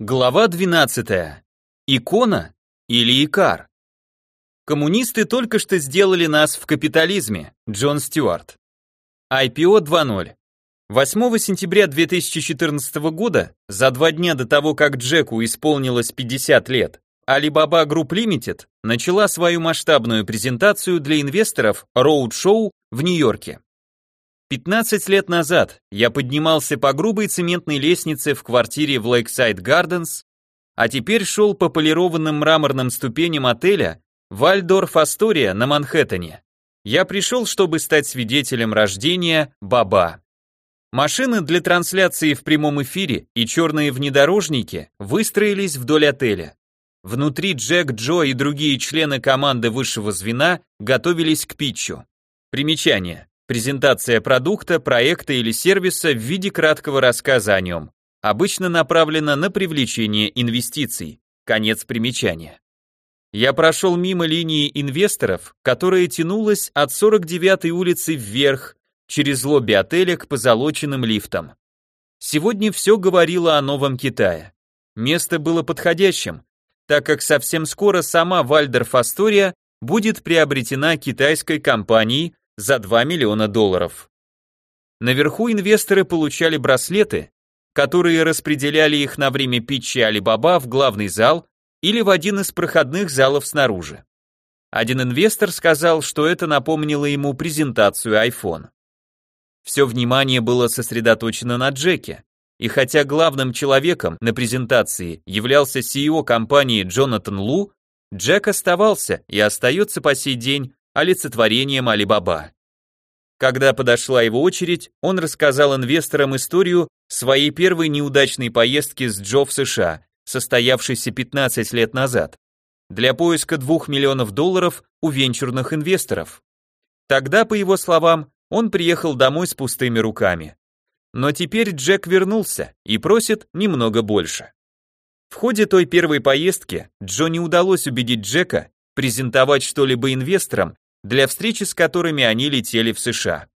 Глава 12. Икона или Икар? Коммунисты только что сделали нас в капитализме. Джон Стюарт. IPO 2.0. 8 сентября 2014 года, за два дня до того, как Джеку исполнилось 50 лет, Alibaba Group Limited начала свою масштабную презентацию для инвесторов роуд-шоу в Нью-Йорке. 15 лет назад я поднимался по грубой цементной лестнице в квартире в Lakeside Gardens, а теперь шел по полированным мраморным ступеням отеля Вальдорф Астория на Манхэттене. Я пришел, чтобы стать свидетелем рождения Баба. Машины для трансляции в прямом эфире и черные внедорожники выстроились вдоль отеля. Внутри Джек, Джо и другие члены команды высшего звена готовились к питчу. Примечание. Презентация продукта, проекта или сервиса в виде краткого рассказа о нем. Обычно направлена на привлечение инвестиций. Конец примечания. Я прошел мимо линии инвесторов, которая тянулась от 49-й улицы вверх, через лобби отеля к позолоченным лифтам. Сегодня все говорило о Новом Китае. Место было подходящим, так как совсем скоро сама Вальдерф Астория будет приобретена китайской компанией за 2 миллиона долларов. Наверху инвесторы получали браслеты, которые распределяли их на время питча Алибаба в главный зал или в один из проходных залов снаружи. Один инвестор сказал, что это напомнило ему презентацию iPhone. Все внимание было сосредоточено на Джеке, и хотя главным человеком на презентации являлся CEO компании Джонатан Лу, Джек оставался и остается по сей день олицетворением Алибаба. Когда подошла его очередь, он рассказал инвесторам историю своей первой неудачной поездки с Джо в США, состоявшейся 15 лет назад, для поиска 2 миллионов долларов у венчурных инвесторов. Тогда, по его словам, он приехал домой с пустыми руками. Но теперь Джек вернулся и просит немного больше. В ходе той первой поездки Джо не удалось убедить Джека презентовать что-либо инвесторам для встречи с которыми они летели в США.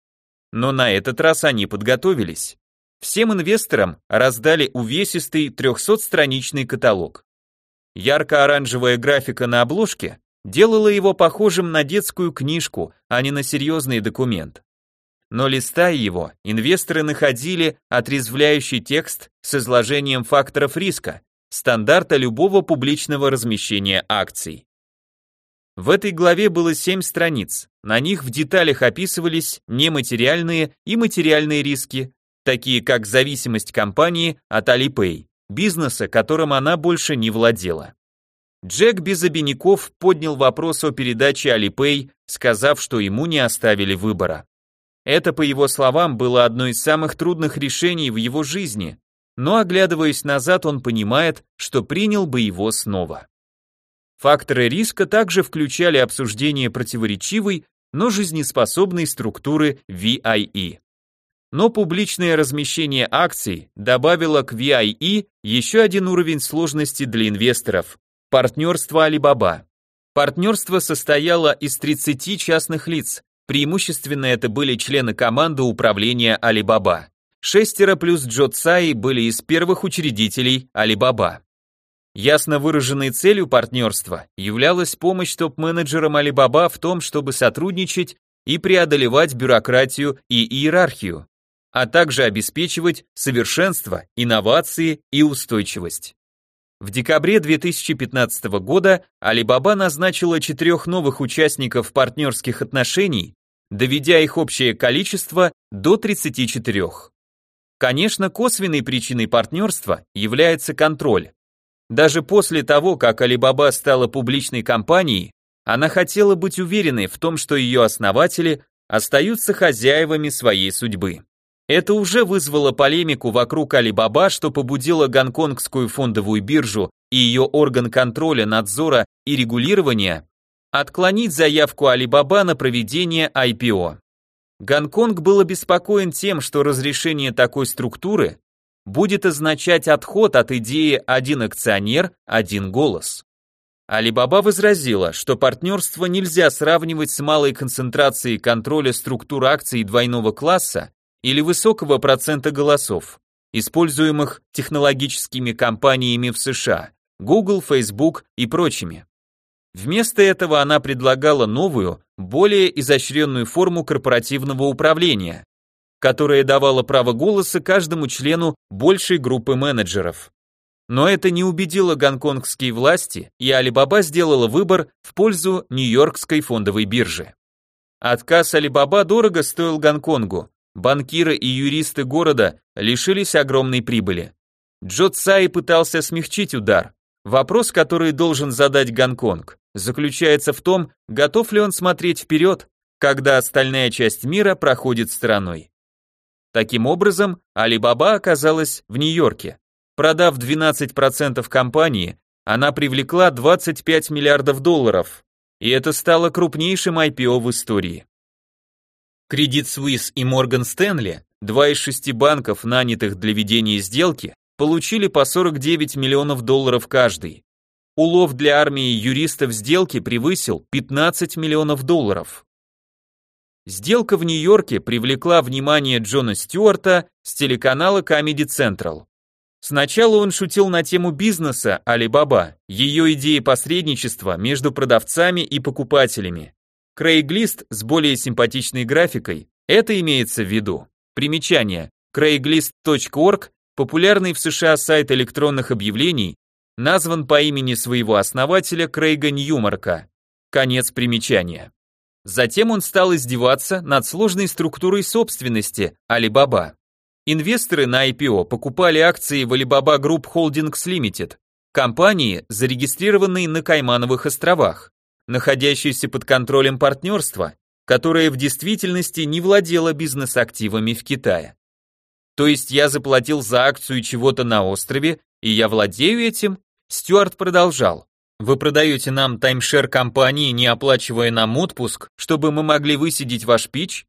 Но на этот раз они подготовились. Всем инвесторам раздали увесистый 300-страничный каталог. Ярко-оранжевая графика на обложке делала его похожим на детскую книжку, а не на серьезный документ. Но листая его, инвесторы находили отрезвляющий текст с изложением факторов риска, стандарта любого публичного размещения акций. В этой главе было семь страниц. На них в деталях описывались нематериальные и материальные риски, такие как зависимость компании от Alipay, бизнеса, которым она больше не владела. Джек без обиняков поднял вопрос о передаче Alipay, сказав, что ему не оставили выбора. Это, по его словам, было одно из самых трудных решений в его жизни, но оглядываясь назад, он понимает, что принял бы его снова. Факторы риска также включали обсуждение противоречивой, но жизнеспособной структуры VIE. Но публичное размещение акций добавило к VIE еще один уровень сложности для инвесторов – партнерство Alibaba. Партнерство состояло из 30 частных лиц, преимущественно это были члены команды управления Alibaba. Шестеро плюс Джо Цай были из первых учредителей Alibaba. Ясно выраженной целью партнерства являлась помощь топ-менеджерам Alibaba в том, чтобы сотрудничать и преодолевать бюрократию и иерархию, а также обеспечивать совершенство, инновации и устойчивость. В декабре 2015 года Alibaba назначила четырех новых участников партнерских отношений, доведя их общее количество до 34. Конечно, косвенной причиной партнерства является контроль. Даже после того, как Alibaba стала публичной компанией, она хотела быть уверенной в том, что ее основатели остаются хозяевами своей судьбы. Это уже вызвало полемику вокруг Alibaba, что побудило гонконгскую фондовую биржу и ее орган контроля, надзора и регулирования отклонить заявку Alibaba на проведение IPO. Гонконг был обеспокоен тем, что разрешение такой структуры будет означать отход от идеи «один акционер, один голос». Алибаба возразила, что партнерство нельзя сравнивать с малой концентрацией контроля структур акций двойного класса или высокого процента голосов. используемых технологическими компаниями в США, Google, Facebook и прочими. Вместо этого она предлагала новую, более изощренную форму корпоративного управления, которая давала право голоса каждому члену большей группы менеджеров. Но это не убедило гонконгские власти, и Alibaba сделала выбор в пользу Нью-Йоркской фондовой биржи. Отказ Alibaba дорого стоил Гонконгу. Банкиры и юристы города лишились огромной прибыли. Джо Цай пытался смягчить удар. Вопрос, который должен задать Гонконг, заключается в том, готов ли он смотреть вперед, когда остальная часть мира проходит стороной. Таким образом, Alibaba оказалась в Нью-Йорке. Продав 12% компании, она привлекла 25 миллиардов долларов, и это стало крупнейшим IPO в истории. Credit Suisse и Morgan Stanley, два из шести банков, нанятых для ведения сделки, получили по 49 миллионов долларов каждый. Улов для армии юристов сделки превысил 15 миллионов долларов. Сделка в Нью-Йорке привлекла внимание Джона Стюарта с телеканала Comedy Central. Сначала он шутил на тему бизнеса Alibaba, ее идеи посредничества между продавцами и покупателями. Craigslist с более симпатичной графикой, это имеется в виду. Примечание. Craigslist.org, популярный в США сайт электронных объявлений, назван по имени своего основателя Крейга Ньюмарка. Конец примечания. Затем он стал издеваться над сложной структурой собственности Alibaba. Инвесторы на IPO покупали акции в Alibaba Group Holdings Limited, компании, зарегистрированной на Каймановых островах, находящейся под контролем партнерства, которое в действительности не владело бизнес-активами в Китае. То есть я заплатил за акцию чего-то на острове, и я владею этим? Стюарт продолжал. Вы продаете нам таймшер компании, не оплачивая нам отпуск, чтобы мы могли высидеть ваш пич?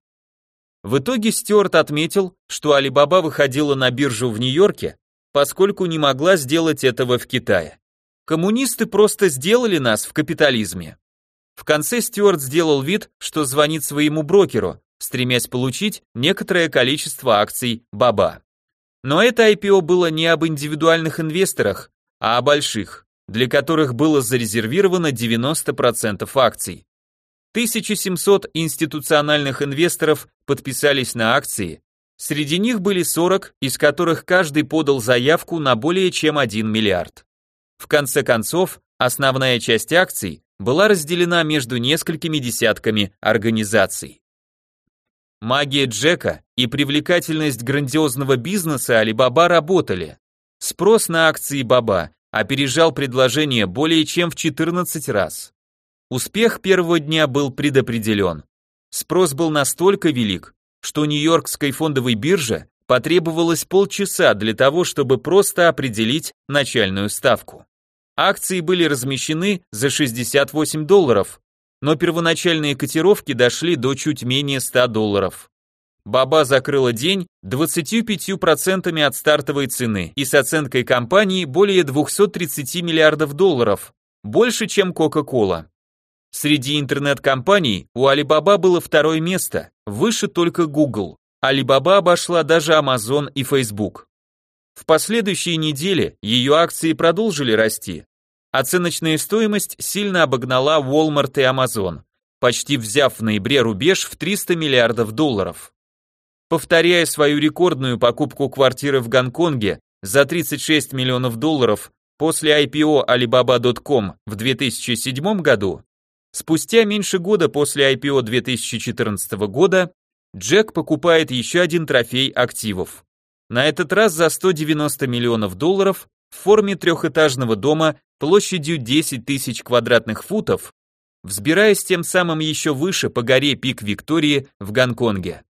В итоге Стюарт отметил, что Alibaba выходила на биржу в Нью-Йорке, поскольку не могла сделать этого в Китае. Коммунисты просто сделали нас в капитализме. В конце Стюарт сделал вид, что звонит своему брокеру, стремясь получить некоторое количество акций Баба. Но это IPO было не об индивидуальных инвесторах, а о больших, для которых было зарезервировано 90% акций. 1700 институциональных инвесторов подписались на акции, среди них были 40, из которых каждый подал заявку на более чем 1 миллиард. В конце концов, основная часть акций была разделена между несколькими десятками организаций. Магия Джека и привлекательность грандиозного бизнеса Алибаба работали. Спрос на акции Баба опережал предложение более чем в 14 раз. Успех первого дня был предопределен. Спрос был настолько велик, что Нью-Йоркской фондовой бирже потребовалось полчаса для того, чтобы просто определить начальную ставку. Акции были размещены за 68 долларов, но первоначальные котировки дошли до чуть менее 100 долларов. Баба закрыла день 25% от стартовой цены и с оценкой компании более 230 миллиардов долларов, больше, чем Coca-Cola. Среди интернет-компаний у Alibaba было второе место, выше только Google. Alibaba обошла даже Amazon и Facebook. В последующие недели ее акции продолжили расти. Оценочная стоимость сильно обогнала Walmart и Amazon, почти взяв в ноябре рубеж в 300 миллиардов долларов. Повторяя свою рекордную покупку квартиры в Гонконге за 36 миллионов долларов после IPO Alibaba.com в 2007 году, Спустя меньше года после IPO 2014 года Джек покупает еще один трофей активов. На этот раз за 190 миллионов долларов в форме трехэтажного дома площадью 10 тысяч квадратных футов, взбираясь тем самым еще выше по горе Пик Виктории в Гонконге.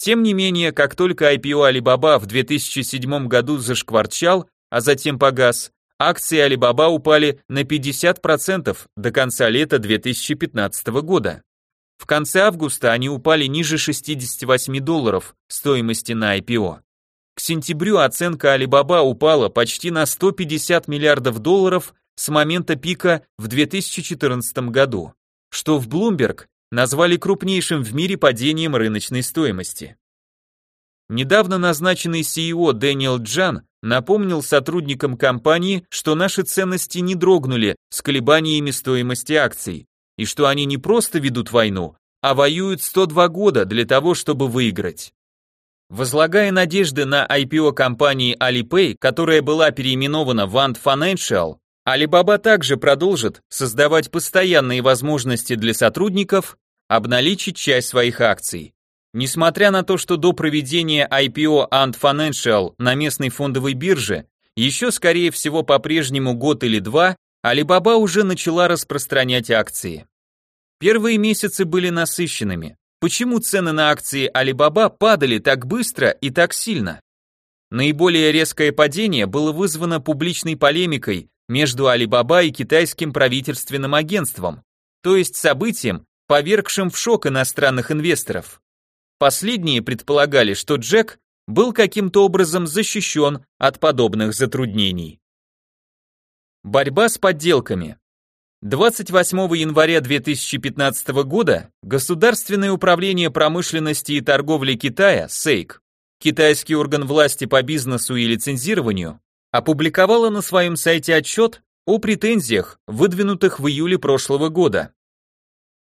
Тем не менее, как только IPO Alibaba в 2007 году зашкварчал, а затем погас, акции Alibaba упали на 50% до конца лета 2015 года. В конце августа они упали ниже 68 долларов стоимости на IPO. К сентябрю оценка Alibaba упала почти на 150 миллиардов долларов с момента пика в 2014 году, что в Bloomberg назвали крупнейшим в мире падением рыночной стоимости. Недавно назначенный CEO Дэниел Джан напомнил сотрудникам компании, что наши ценности не дрогнули с колебаниями стоимости акций, и что они не просто ведут войну, а воюют 102 года для того, чтобы выиграть. Возлагая надежды на IPO компании Alipay, которая была переименована в Ant Financial, Alibaba также продолжит создавать постоянные возможности для сотрудников обналичить часть своих акций. Несмотря на то, что до проведения IPO Ant Financial на местной фондовой бирже еще скорее всего по-прежнему год или два, Alibaba уже начала распространять акции. Первые месяцы были насыщенными. Почему цены на акции Alibaba падали так быстро и так сильно? Наиболее резкое падение было вызвано публичной полемикой между Alibaba и китайским правительственным агентством, то есть событием, повергшим в шок иностранных инвесторов. Последние предполагали, что Джек был каким-то образом защищен от подобных затруднений. Борьба с подделками. 28 января 2015 года Государственное управление промышленности и торговли Китая, СЭЙК, китайский орган власти по бизнесу и лицензированию, опубликовало на своем сайте отчет о претензиях, выдвинутых в июле прошлого года.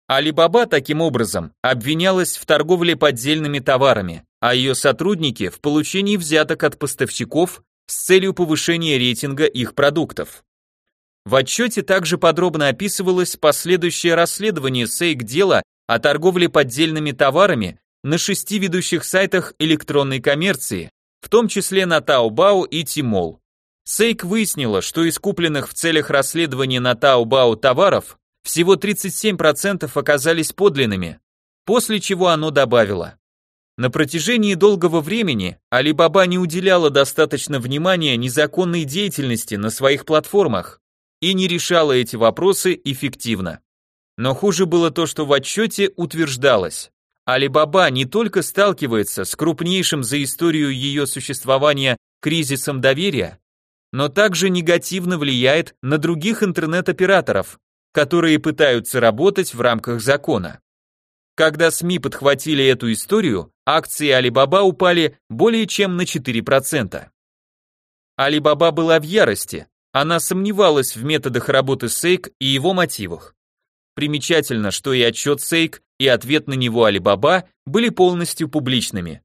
Алибаба таким образом обвинялась в торговле поддельными товарами, а ее сотрудники в получении взяток от поставщиков с целью повышения рейтинга их продуктов. В отчете также подробно описывалось последующее расследование СЭЙК дела о торговле поддельными товарами на шести ведущих сайтах электронной коммерции, в том числе на Taobao и Tmall. Сейк выяснила, что из купленных в целях расследования на Taobao товаров всего 37% оказались подлинными, после чего оно добавило. На протяжении долгого времени Alibaba не уделяла достаточно внимания незаконной деятельности на своих платформах и не решала эти вопросы эффективно. Но хуже было то, что в отчете утверждалось, Alibaba не только сталкивается с крупнейшим за историю ее существования кризисом доверия, но также негативно влияет на других интернет-операторов, которые пытаются работать в рамках закона. Когда СМИ подхватили эту историю, акции Alibaba упали более чем на 4%. Alibaba была в ярости, она сомневалась в методах работы Сейк и его мотивах. Примечательно, что и отчет Сейк, и ответ на него Alibaba были полностью публичными.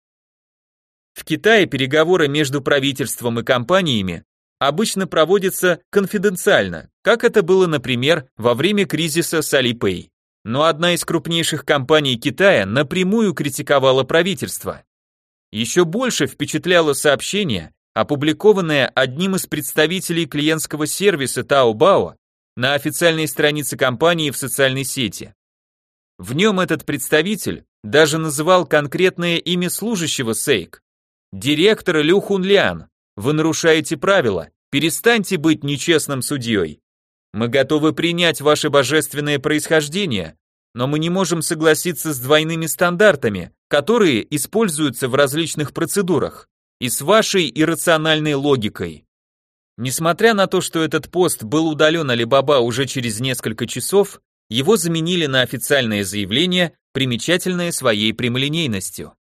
В Китае переговоры между правительством и компаниями обычно проводится конфиденциально, как это было, например, во время кризиса с Alipay. Но одна из крупнейших компаний Китая напрямую критиковала правительство. Еще больше впечатляло сообщение, опубликованное одним из представителей клиентского сервиса Taobao на официальной странице компании в социальной сети. В нем этот представитель даже называл конкретное имя служащего Сейк. Директор Лю Хунлян, вы нарушаете правила, перестаньте быть нечестным судьей. Мы готовы принять ваше божественное происхождение, но мы не можем согласиться с двойными стандартами, которые используются в различных процедурах, и с вашей иррациональной логикой. Несмотря на то, что этот пост был удален Алибаба уже через несколько часов, его заменили на официальное заявление, примечательное своей прямолинейностью.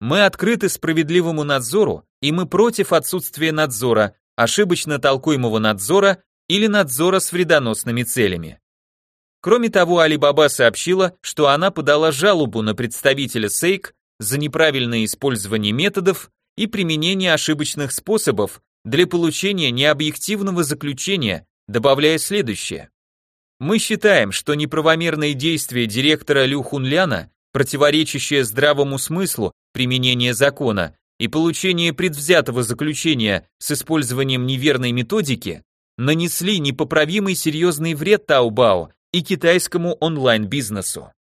Мы открыты справедливому надзору, и мы против отсутствия надзора, ошибочно толкуемого надзора или надзора с вредоносными целями. Кроме того, Алибаба сообщила, что она подала жалобу на представителя Сейк за неправильное использование методов и применение ошибочных способов для получения необъективного заключения, добавляя следующее. Мы считаем, что неправомерные действия директора Лю Хунляна, противоречащие здравому смыслу применения закона, и получение предвзятого заключения с использованием неверной методики нанесли непоправимый серьезный вред Таобао и китайскому онлайн-бизнесу.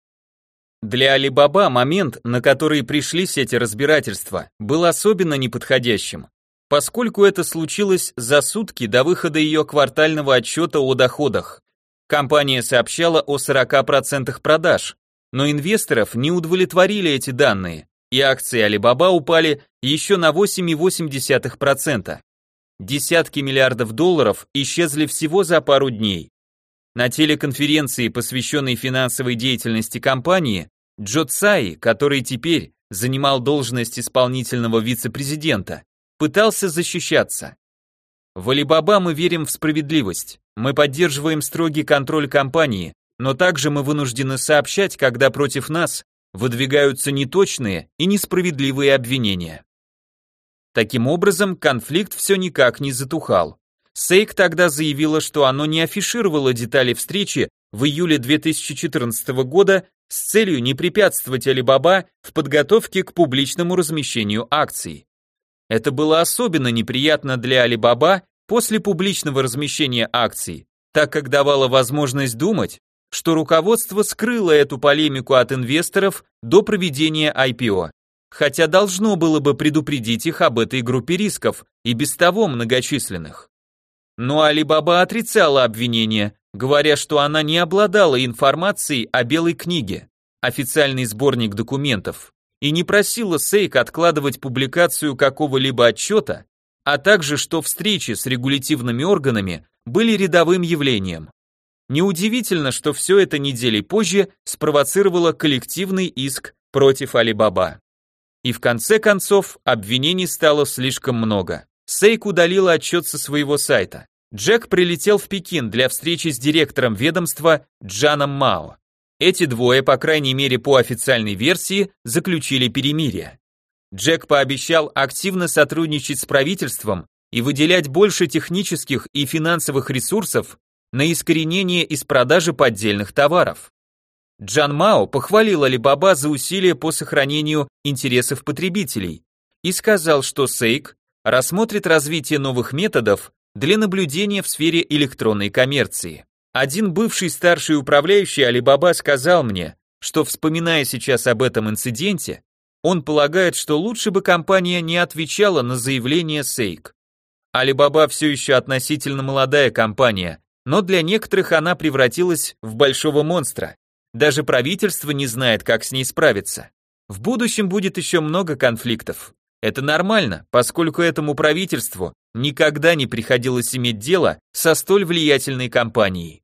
Для Alibaba момент, на который пришлись эти разбирательства, был особенно неподходящим, поскольку это случилось за сутки до выхода ее квартального отчета о доходах. Компания сообщала о 40% продаж, но инвесторов не удовлетворили эти данные, и акции Alibaba упали еще на 8,8%. Десятки миллиардов долларов исчезли всего за пару дней. На телеконференции, посвященной финансовой деятельности компании, Джо Цай, который теперь занимал должность исполнительного вице-президента, пытался защищаться. В Алибаба мы верим в справедливость. Мы поддерживаем строгий контроль компании, но также мы вынуждены сообщать, когда против нас выдвигаются неточные и несправедливые обвинения. Таким образом, конфликт все никак не затухал. Сейк тогда заявила, что оно не афишировало детали встречи в июле 2014 года с целью не препятствовать Алибаба в подготовке к публичному размещению акций. Это было особенно неприятно для Алибаба после публичного размещения акций, так как давало возможность думать, что руководство скрыло эту полемику от инвесторов до проведения IPO, хотя должно было бы предупредить их об этой группе рисков, и без того многочисленных. Но Алибаба отрицала обвинения, говоря, что она не обладала информацией о Белой книге, официальный сборник документов, и не просила Сейк откладывать публикацию какого-либо отчета, а также что встречи с регулятивными органами были рядовым явлением. Неудивительно, что все это недели позже спровоцировало коллективный иск против Алибаба. И в конце концов обвинений стало слишком много. Сейк удалила отчет со своего сайта. Джек прилетел в Пекин для встречи с директором ведомства Джаном Мао. Эти двое, по крайней мере по официальной версии, заключили перемирие. Джек пообещал активно сотрудничать с правительством и выделять больше технических и финансовых ресурсов на искоренение из продажи поддельных товаров. Джан Мао похвалил Алибаба за усилия по сохранению интересов потребителей и сказал, что Сейк рассмотрит развитие новых методов для наблюдения в сфере электронной коммерции. Один бывший старший управляющий Алибаба сказал мне, что вспоминая сейчас об этом инциденте, он полагает, что лучше бы компания не отвечала на заявление Сейк. Алибаба все еще относительно молодая компания, но для некоторых она превратилась в большого монстра. Даже правительство не знает, как с ней справиться. В будущем будет еще много конфликтов. Это нормально, поскольку этому правительству никогда не приходилось иметь дело со столь влиятельной компанией.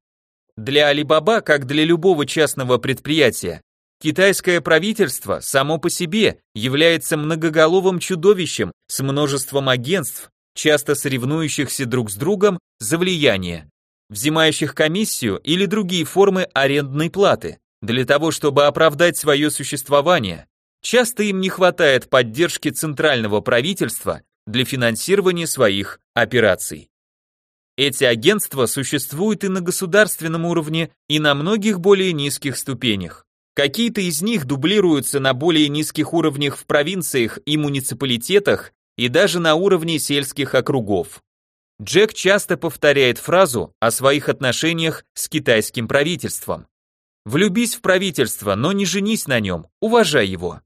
Для Алибаба, как для любого частного предприятия, китайское правительство само по себе является многоголовым чудовищем с множеством агентств, часто соревнующихся друг с другом за влияние взимающих комиссию или другие формы арендной платы, для того, чтобы оправдать свое существование. Часто им не хватает поддержки центрального правительства для финансирования своих операций. Эти агентства существуют и на государственном уровне, и на многих более низких ступенях. Какие-то из них дублируются на более низких уровнях в провинциях и муниципалитетах и даже на уровне сельских округов. Джек часто повторяет фразу о своих отношениях с китайским правительством. Влюбись в правительство, но не женись на нем, уважай его.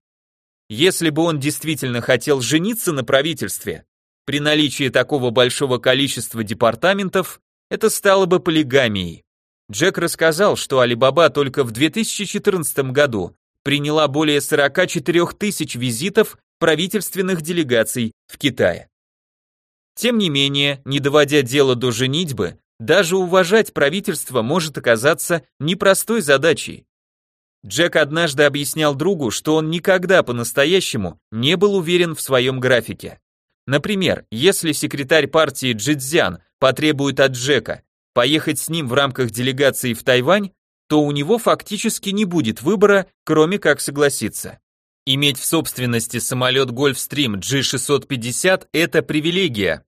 Если бы он действительно хотел жениться на правительстве, при наличии такого большого количества департаментов, это стало бы полигамией. Джек рассказал, что Алибаба только в 2014 году приняла более 44 тысяч визитов правительственных делегаций в Китае. Тем не менее, не доводя дело до женитьбы, даже уважать правительство может оказаться непростой задачей. Джек однажды объяснял другу, что он никогда по-настоящему не был уверен в своем графике. Например, если секретарь партии Джидзян потребует от Джека поехать с ним в рамках делегации в Тайвань, то у него фактически не будет выбора, кроме как согласиться. Иметь в собственности самолет Gulfstream G650 – это привилегия,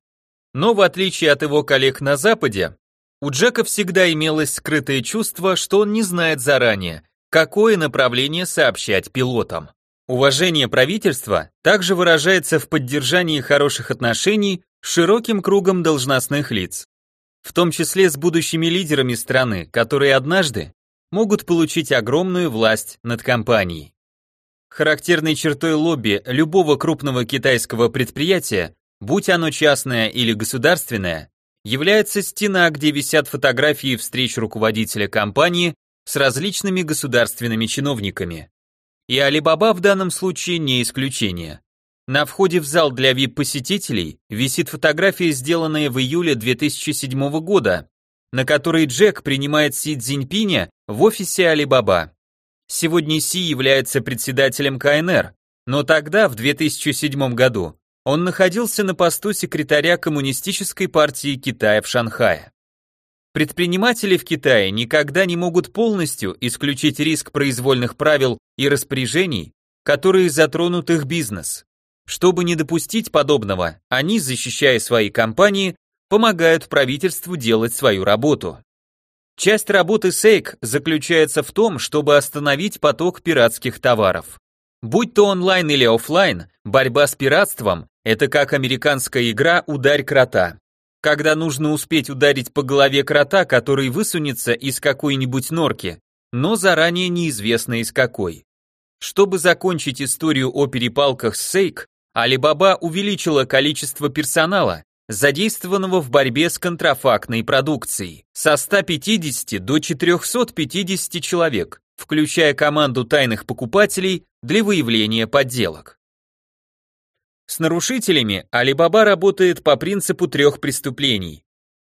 но в отличие от его коллег на Западе, у Джека всегда имелось скрытое чувство, что он не знает заранее, какое направление сообщать пилотам. Уважение правительства также выражается в поддержании хороших отношений с широким кругом должностных лиц, в том числе с будущими лидерами страны, которые однажды могут получить огромную власть над компанией. Характерной чертой лобби любого крупного китайского предприятия будь оно частное или государственное, является стена, где висят фотографии встреч руководителя компании с различными государственными чиновниками. И Алибаба в данном случае не исключение. На входе в зал для VIP-посетителей висит фотография, сделанная в июле 2007 года, на которой Джек принимает Си Цзиньпиня в офисе Алибаба. Сегодня Си является председателем КНР, но тогда, в 2007 году, он находился на посту секретаря Коммунистической партии Китая в Шанхае. Предприниматели в Китае никогда не могут полностью исключить риск произвольных правил и распоряжений, которые затронут их бизнес. Чтобы не допустить подобного, они, защищая свои компании, помогают правительству делать свою работу. Часть работы Сейк заключается в том, чтобы остановить поток пиратских товаров. Будь то онлайн или офлайн, борьба с пиратством – это как американская игра «Ударь крота». Когда нужно успеть ударить по голове крота, который высунется из какой-нибудь норки, но заранее неизвестно из какой. Чтобы закончить историю о перепалках с Сейк, Алибаба увеличила количество персонала, задействованного в борьбе с контрафактной продукцией, со 150 до 450 человек, включая команду тайных покупателей для выявления подделок. С нарушителями Alibaba работает по принципу трех преступлений.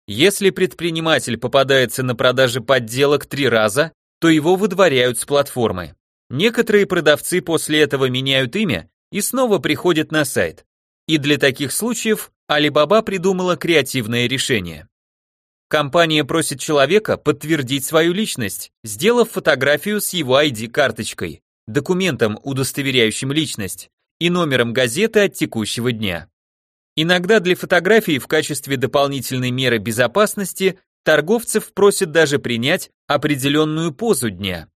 Если предприниматель попадается на продаже подделок три раза, то его выдворяют с платформы. Некоторые продавцы после этого меняют имя и снова приходят на сайт. И для таких случаев Alibaba придумала креативное решение. Компания просит человека подтвердить свою личность, сделав фотографию с его ID-карточкой, документом, удостоверяющим личность, и номером газеты от текущего дня. Иногда для фотографий в качестве дополнительной меры безопасности торговцев просят даже принять определенную позу дня.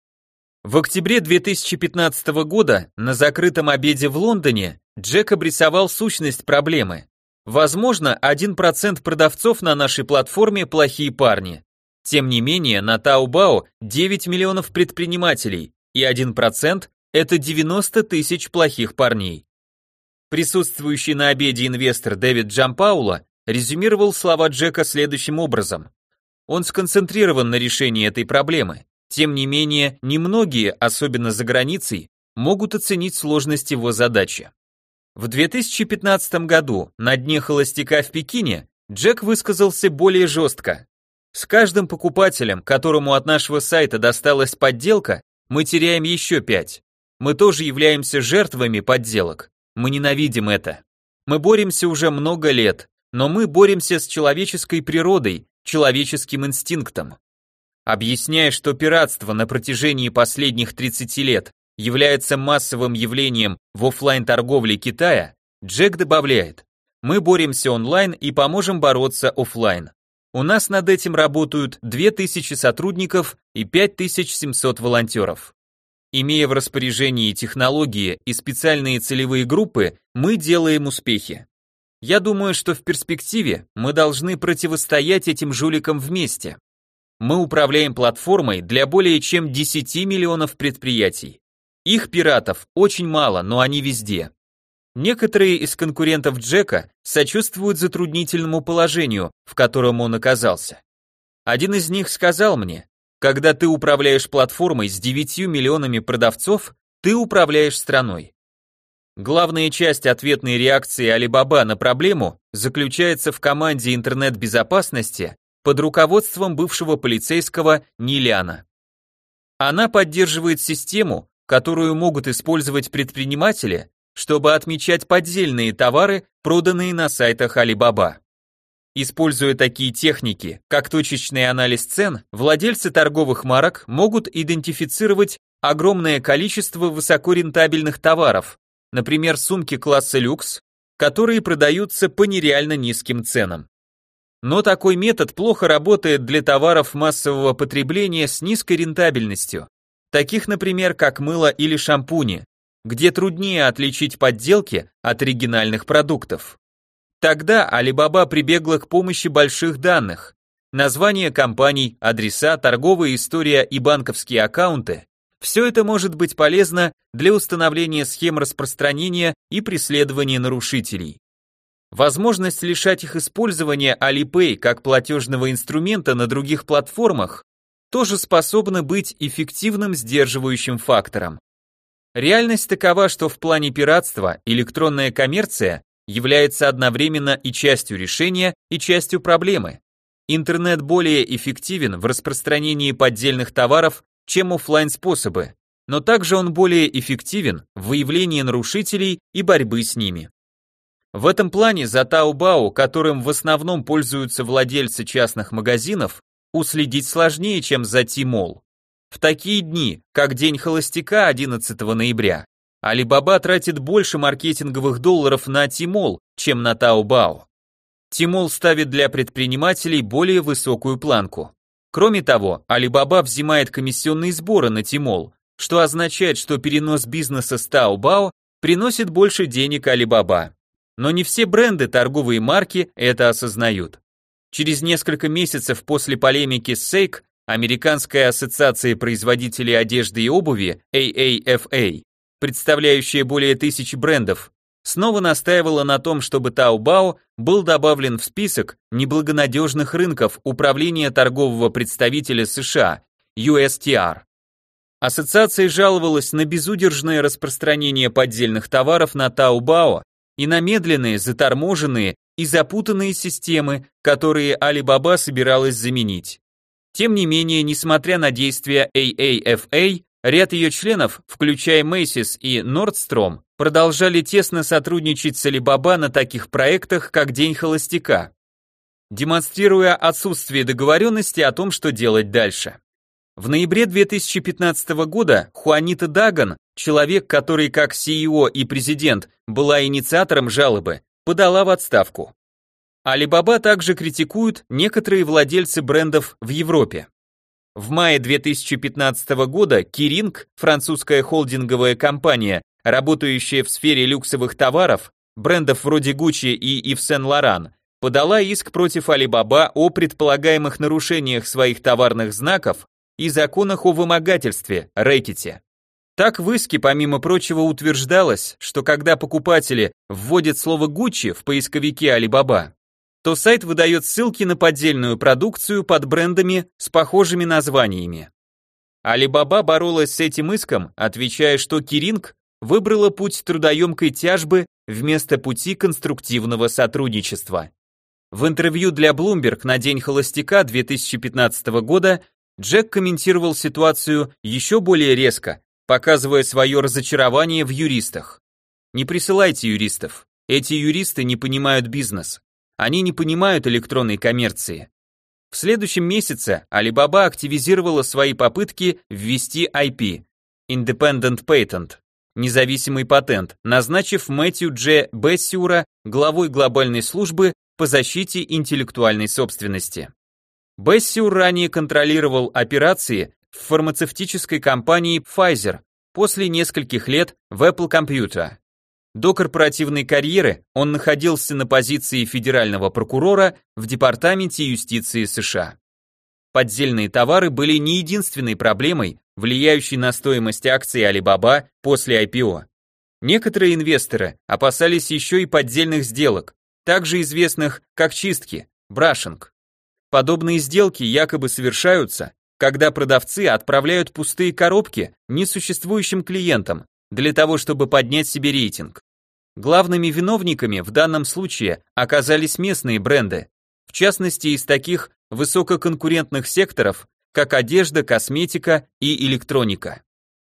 В октябре 2015 года на закрытом обеде в Лондоне Джек обрисовал сущность проблемы. Возможно, 1% продавцов на нашей платформе плохие парни. Тем не менее, на Таобао 9 миллионов предпринимателей, и 1% это 90 тысяч плохих парней. Присутствующий на обеде инвестор Дэвид Джампаула резюмировал слова Джека следующим образом. Он сконцентрирован на решении этой проблемы. Тем не менее, немногие, особенно за границей, могут оценить сложность его задачи. В 2015 году на дне холостяка в Пекине Джек высказался более жестко. С каждым покупателем, которому от нашего сайта досталась подделка, мы теряем еще пять. Мы тоже являемся жертвами подделок. Мы ненавидим это. Мы боремся уже много лет, но мы боремся с человеческой природой, человеческим инстинктом. Объясняя, что пиратство на протяжении последних 30 лет является массовым явлением в офлайн торговле Китая, Джек добавляет, мы боремся онлайн и поможем бороться офлайн. У нас над этим работают 2000 сотрудников и 5700 волонтеров. Имея в распоряжении технологии и специальные целевые группы, мы делаем успехи. Я думаю, что в перспективе мы должны противостоять этим жуликам вместе. Мы управляем платформой для более чем 10 миллионов предприятий. Их пиратов очень мало, но они везде. Некоторые из конкурентов Джека сочувствуют затруднительному положению, в котором он оказался. Один из них сказал мне, когда ты управляешь платформой с 9 миллионами продавцов, ты управляешь страной. Главная часть ответной реакции Alibaba на проблему заключается в команде интернет-безопасности под руководством бывшего полицейского Ниляна. Она поддерживает систему, которую могут использовать предприниматели, чтобы отмечать поддельные товары, проданные на сайтах Alibaba. Используя такие техники, как точечный анализ цен, владельцы торговых марок могут идентифицировать огромное количество высокорентабельных товаров, например, сумки класса люкс, которые продаются по нереально низким ценам. Но такой метод плохо работает для товаров массового потребления с низкой рентабельностью, таких, например, как мыло или шампуни, где труднее отличить подделки от оригинальных продуктов. Тогда Alibaba прибегла к помощи больших данных. Названия компаний, адреса, торговая история и банковские аккаунты – все это может быть полезно для установления схем распространения и преследования нарушителей. Возможность лишать их использования Alipay как платежного инструмента на других платформах тоже способна быть эффективным сдерживающим фактором. Реальность такова, что в плане пиратства электронная коммерция является одновременно и частью решения, и частью проблемы. Интернет более эффективен в распространении поддельных товаров, чем офлайн способы, но также он более эффективен в выявлении нарушителей и борьбы с ними. В этом плане за Таобао, которым в основном пользуются владельцы частных магазинов, уследить сложнее, чем за Тимол. В такие дни, как День холостяка 11 ноября, Alibaba тратит больше маркетинговых долларов на Тимол, чем на Таобао. Тимол ставит для предпринимателей более высокую планку. Кроме того, Alibaba взимает комиссионные сборы на Тимол, что означает, что перенос бизнеса с Taobao приносит больше денег Alibaba. Но не все бренды, торговые марки это осознают. Через несколько месяцев после полемики с Seik, Американская ассоциация производителей одежды и обуви, AAFA, представляющая более тысячи брендов, снова настаивала на том, чтобы Taobao был добавлен в список неблагонадежных рынков Управления торгового представителя США, USTR. Ассоциация жаловалась на безудержное распространение поддельных товаров на Taobao и на медленные, заторможенные и запутанные системы, которые Alibaba собиралась заменить. Тем не менее, несмотря на действия AAFA, ряд ее членов, включая Macy's и Nordstrom, продолжали тесно сотрудничать с Alibaba на таких проектах, как День холостяка, демонстрируя отсутствие договоренности о том, что делать дальше. В ноябре 2015 года Хуанита Даган, человек, который как CEO и президент была инициатором жалобы, подала в отставку. Alibaba также критикуют некоторые владельцы брендов в Европе. В мае 2015 года Kering, французская холдинговая компания, работающая в сфере люксовых товаров, брендов вроде Gucci и Yves Saint Laurent, подала иск против Alibaba о предполагаемых нарушениях своих товарных знаков и законах о вымогательстве, рэкете. Так в иске, помимо прочего, утверждалось, что когда покупатели вводят слово Gucci в поисковике Alibaba, то сайт выдает ссылки на поддельную продукцию под брендами с похожими названиями. Alibaba боролась с этим иском, отвечая, что Киринг выбрала путь трудоемкой тяжбы вместо пути конструктивного сотрудничества. В интервью для Bloomberg на День холостяка 2015 года Джек комментировал ситуацию еще более резко, показывая свое разочарование в юристах. Не присылайте юристов. Эти юристы не понимают бизнес. Они не понимают электронной коммерции. В следующем месяце Alibaba активизировала свои попытки ввести IP Independent Patent, независимый патент, назначив Мэтью Дж. Бессиура главой глобальной службы по защите интеллектуальной собственности. Бессиур ранее контролировал операции в фармацевтической компании Pfizer после нескольких лет в Apple Computer. До корпоративной карьеры он находился на позиции федерального прокурора в Департаменте юстиции США. Поддельные товары были не единственной проблемой, влияющей на стоимость акций Alibaba после IPO. Некоторые инвесторы опасались еще и поддельных сделок, также известных как чистки, брашинг. Подобные сделки якобы совершаются, когда продавцы отправляют пустые коробки несуществующим клиентам для того, чтобы поднять себе рейтинг. Главными виновниками в данном случае оказались местные бренды, в частности из таких высококонкурентных секторов, как одежда, косметика и электроника.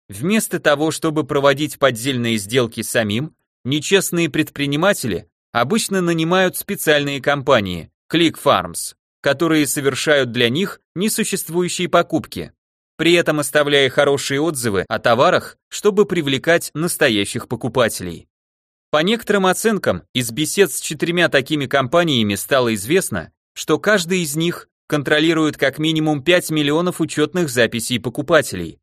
Вместо того, чтобы проводить поддельные сделки самим, нечестные предприниматели обычно нанимают специальные компании, ClickFarms, которые совершают для них несуществующие покупки, при этом оставляя хорошие отзывы о товарах, чтобы привлекать настоящих покупателей. По некоторым оценкам, из бесед с четырьмя такими компаниями стало известно, что каждый из них контролирует как минимум 5 миллионов учетных записей покупателей.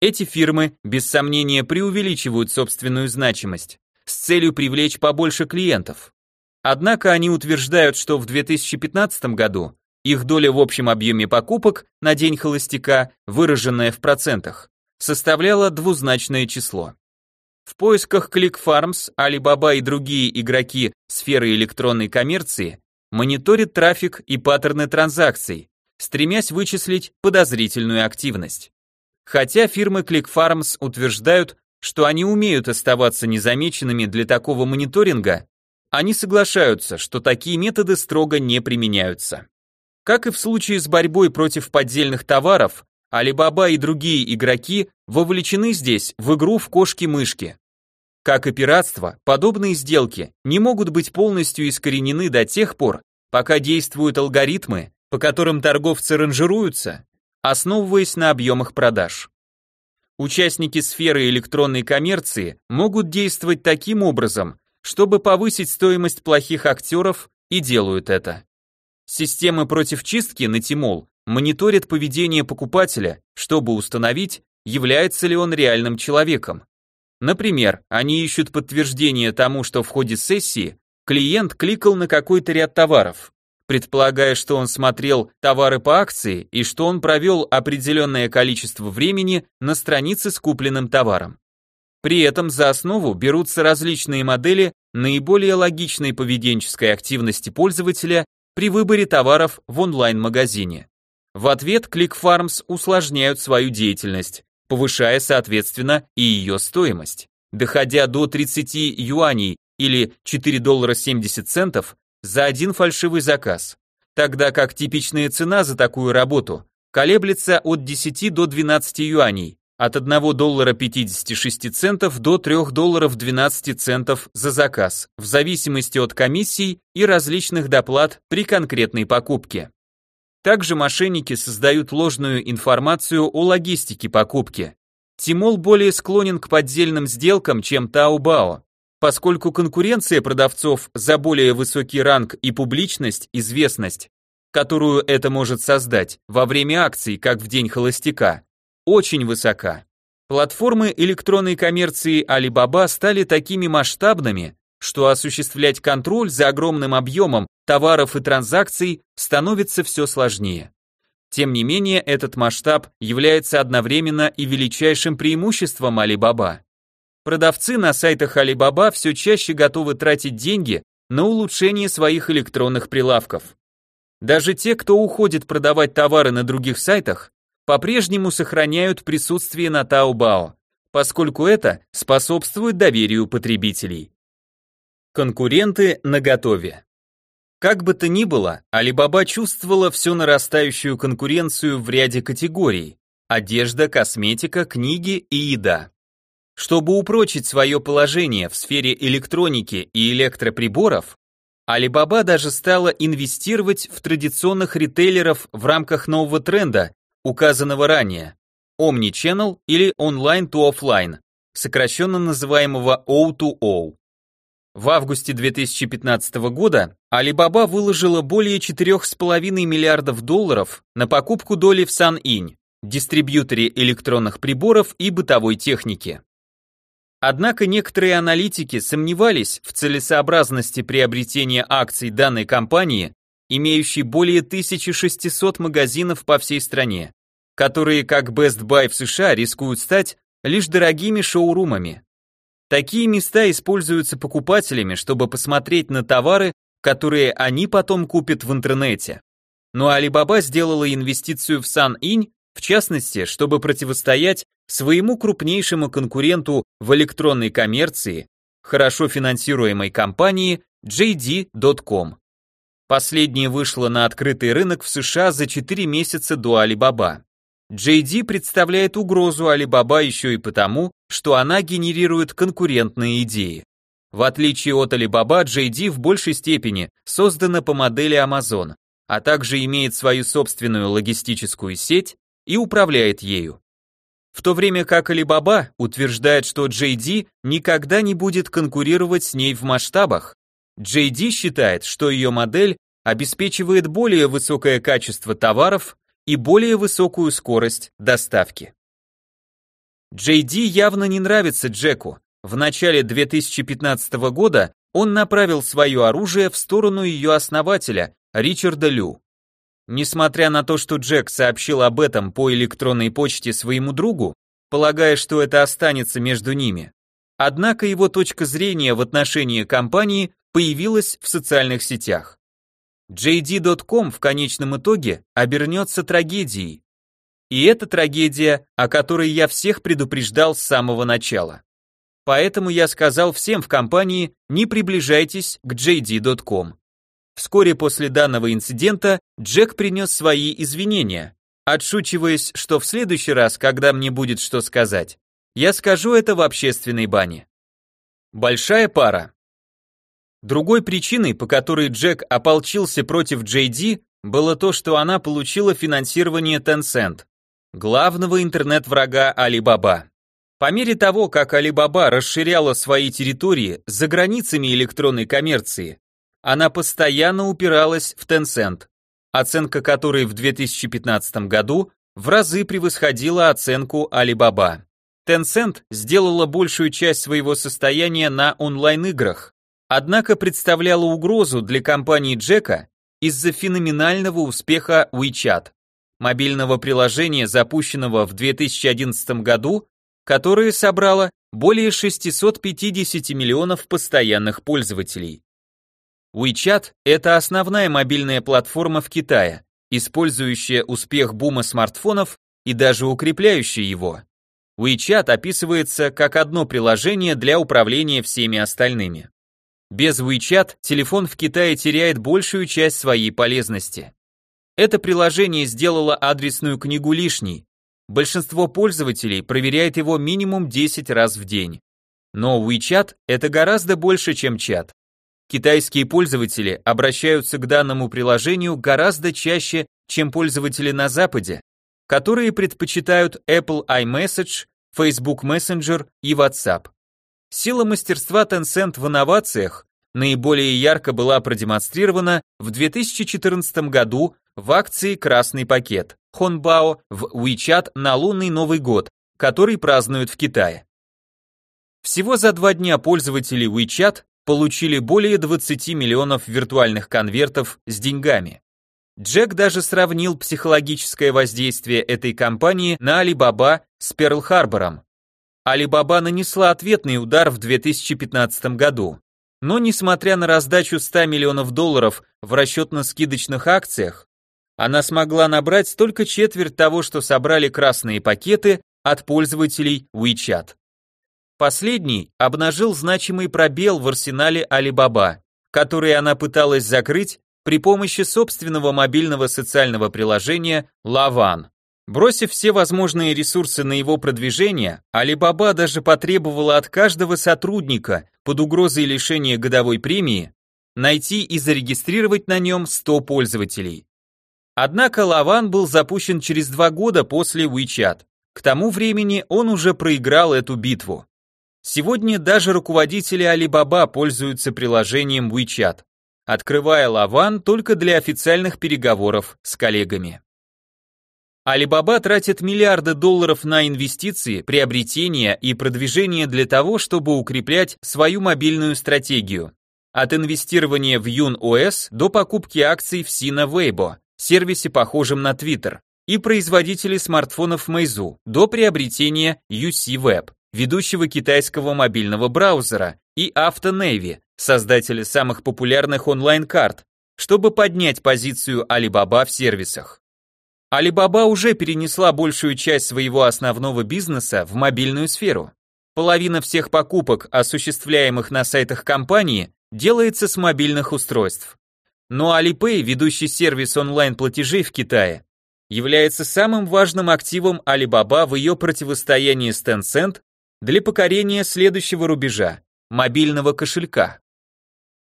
Эти фирмы, без сомнения, преувеличивают собственную значимость с целью привлечь побольше клиентов. Однако они утверждают, что в 2015 году их доля в общем объеме покупок на день холостяка, выраженная в процентах, составляла двузначное число. В поисках ClickFarms, Alibaba и другие игроки сферы электронной коммерции мониторят трафик и паттерны транзакций, стремясь вычислить подозрительную активность. Хотя фирмы ClickFarms утверждают, что они умеют оставаться незамеченными для такого мониторинга, они соглашаются, что такие методы строго не применяются. Как и в случае с борьбой против поддельных товаров, Alibaba и другие игроки вовлечены здесь в игру в кошки-мышки. Как и пиратство, подобные сделки не могут быть полностью искоренены до тех пор, пока действуют алгоритмы, по которым торговцы ранжируются, основываясь на объемах продаж. Участники сферы электронной коммерции могут действовать таким образом, чтобы повысить стоимость плохих актеров и делают это. Системы против чистки на Тимол мониторят поведение покупателя, чтобы установить, является ли он реальным человеком. Например, они ищут подтверждение тому, что в ходе сессии клиент кликал на какой-то ряд товаров, предполагая, что он смотрел товары по акции и что он провел определенное количество времени на странице с купленным товаром. При этом за основу берутся различные модели наиболее логичной поведенческой активности пользователя при выборе товаров в онлайн-магазине. В ответ ClickFarms усложняют свою деятельность, повышая, соответственно, и ее стоимость, доходя до 30 юаней или 4 доллара 70 центов за один фальшивый заказ, тогда как типичная цена за такую работу колеблется от 10 до 12 юаней, от 1 доллара 56 центов до 3 долларов 12 центов за заказ, в зависимости от комиссий и различных доплат при конкретной покупке. Также мошенники создают ложную информацию о логистике покупки. Тимол более склонен к поддельным сделкам, чем Таобао, поскольку конкуренция продавцов за более высокий ранг и публичность, известность, которую это может создать во время акций, как в день холостяка, очень высока. Платформы электронной коммерции Alibaba стали такими масштабными, что осуществлять контроль за огромным объемом товаров и транзакций становится все сложнее. Тем не менее, этот масштаб является одновременно и величайшим преимуществом Alibaba. Продавцы на сайтах Alibaba все чаще готовы тратить деньги на улучшение своих электронных прилавков. Даже те, кто уходит продавать товары на других сайтах, по-прежнему сохраняют присутствие на Taobao, поскольку это способствует доверию потребителей. Конкуренты наготове. Как бы то ни было, Alibaba чувствовала всю нарастающую конкуренцию в ряде категорий – одежда, косметика, книги и еда. Чтобы упрочить свое положение в сфере электроники и электроприборов, Alibaba даже стала инвестировать в традиционных ритейлеров в рамках нового тренда, указанного ранее – Omnichannel или Online to Offline, сокращенно называемого O2O. В августе 2015 года Alibaba выложила более 4,5 миллиардов долларов на покупку доли в Sun-Inь, дистрибьюторе электронных приборов и бытовой техники. Однако некоторые аналитики сомневались в целесообразности приобретения акций данной компании, имеющей более 1600 магазинов по всей стране, которые, как Best Buy в США, рискуют стать лишь дорогими шоурумами. Такие места используются покупателями, чтобы посмотреть на товары, которые они потом купят в интернете. Но Alibaba сделала инвестицию в Sun-Inь, в частности, чтобы противостоять своему крупнейшему конкуренту в электронной коммерции, хорошо финансируемой компании JD.com. Последняя вышла на открытый рынок в США за 4 месяца до Alibaba. JD представляет угрозу Alibaba еще и потому, что она генерирует конкурентные идеи. В отличие от Alibaba, JD в большей степени создана по модели Amazon, а также имеет свою собственную логистическую сеть и управляет ею. В то время как Alibaba утверждает, что JD никогда не будет конкурировать с ней в масштабах, JD считает, что ее модель обеспечивает более высокое качество товаров и более высокую скорость доставки. JD явно не нравится Джеку. В начале 2015 года он направил свое оружие в сторону ее основателя, Ричарда Лю. Несмотря на то, что Джек сообщил об этом по электронной почте своему другу, полагая, что это останется между ними, однако его точка зрения в отношении компании появилась в социальных сетях. JD.com в конечном итоге обернется трагедией. И это трагедия, о которой я всех предупреждал с самого начала. Поэтому я сказал всем в компании, не приближайтесь к JD.com. Вскоре после данного инцидента Джек принес свои извинения, отшучиваясь, что в следующий раз, когда мне будет что сказать, я скажу это в общественной бане. Большая пара. Другой причиной, по которой Джек ополчился против JD, было то, что она получила финансирование Tencent, главного интернет-врага Alibaba. По мере того, как Alibaba расширяла свои территории за границами электронной коммерции, она постоянно упиралась в Tencent, оценка которой в 2015 году в разы превосходила оценку Alibaba. Tencent сделала большую часть своего состояния на онлайн-играх, однако представляла угрозу для компании Джека из-за феноменального успеха WeChat, мобильного приложения, запущенного в 2011 году, которое собрало более 650 миллионов постоянных пользователей. WeChat – это основная мобильная платформа в Китае, использующая успех бума смартфонов и даже укрепляющая его. WeChat описывается как одно приложение для управления всеми остальными. Без WeChat телефон в Китае теряет большую часть своей полезности. Это приложение сделало адресную книгу лишней. Большинство пользователей проверяет его минимум 10 раз в день. Но WeChat – это гораздо больше, чем чат. Китайские пользователи обращаются к данному приложению гораздо чаще, чем пользователи на Западе, которые предпочитают Apple iMessage, Facebook Messenger и WhatsApp. Сила мастерства Tencent в инновациях наиболее ярко была продемонстрирована в 2014 году в акции «Красный пакет» Хонбао в WeChat на лунный Новый год, который празднуют в Китае. Всего за два дня пользователи WeChat получили более 20 миллионов виртуальных конвертов с деньгами. Джек даже сравнил психологическое воздействие этой компании на Alibaba с Перл-Харбором. Alibaba нанесла ответный удар в 2015 году. Но несмотря на раздачу 100 миллионов долларов в расчетно-скидочных акциях, она смогла набрать только четверть того, что собрали красные пакеты от пользователей WeChat. Последний обнажил значимый пробел в арсенале Alibaba, который она пыталась закрыть при помощи собственного мобильного социального приложения Lavan. Бросив все возможные ресурсы на его продвижение, Alibaba даже потребовала от каждого сотрудника под угрозой лишения годовой премии найти и зарегистрировать на нем 100 пользователей. Однако Lavan был запущен через два года после WeChat. К тому времени он уже проиграл эту битву. Сегодня даже руководители Alibaba пользуются приложением WeChat, открывая Lavan только для официальных переговоров с коллегами. Alibaba тратит миллиарды долларов на инвестиции, приобретения и продвижение для того, чтобы укреплять свою мобильную стратегию. От инвестирования в YunOS до покупки акций в Sina Weibo, сервисе похожем на Twitter, и производителей смартфонов Meizu, до приобретения UC Web, ведущего китайского мобильного браузера, и AutoNavy, создателя самых популярных онлайн-карт, чтобы поднять позицию Alibaba в сервисах. Alibaba уже перенесла большую часть своего основного бизнеса в мобильную сферу. Половина всех покупок, осуществляемых на сайтах компании, делается с мобильных устройств. Но Alipay, ведущий сервис онлайн-платежей в Китае, является самым важным активом Alibaba в ее противостоянии с Tencent для покорения следующего рубежа – мобильного кошелька.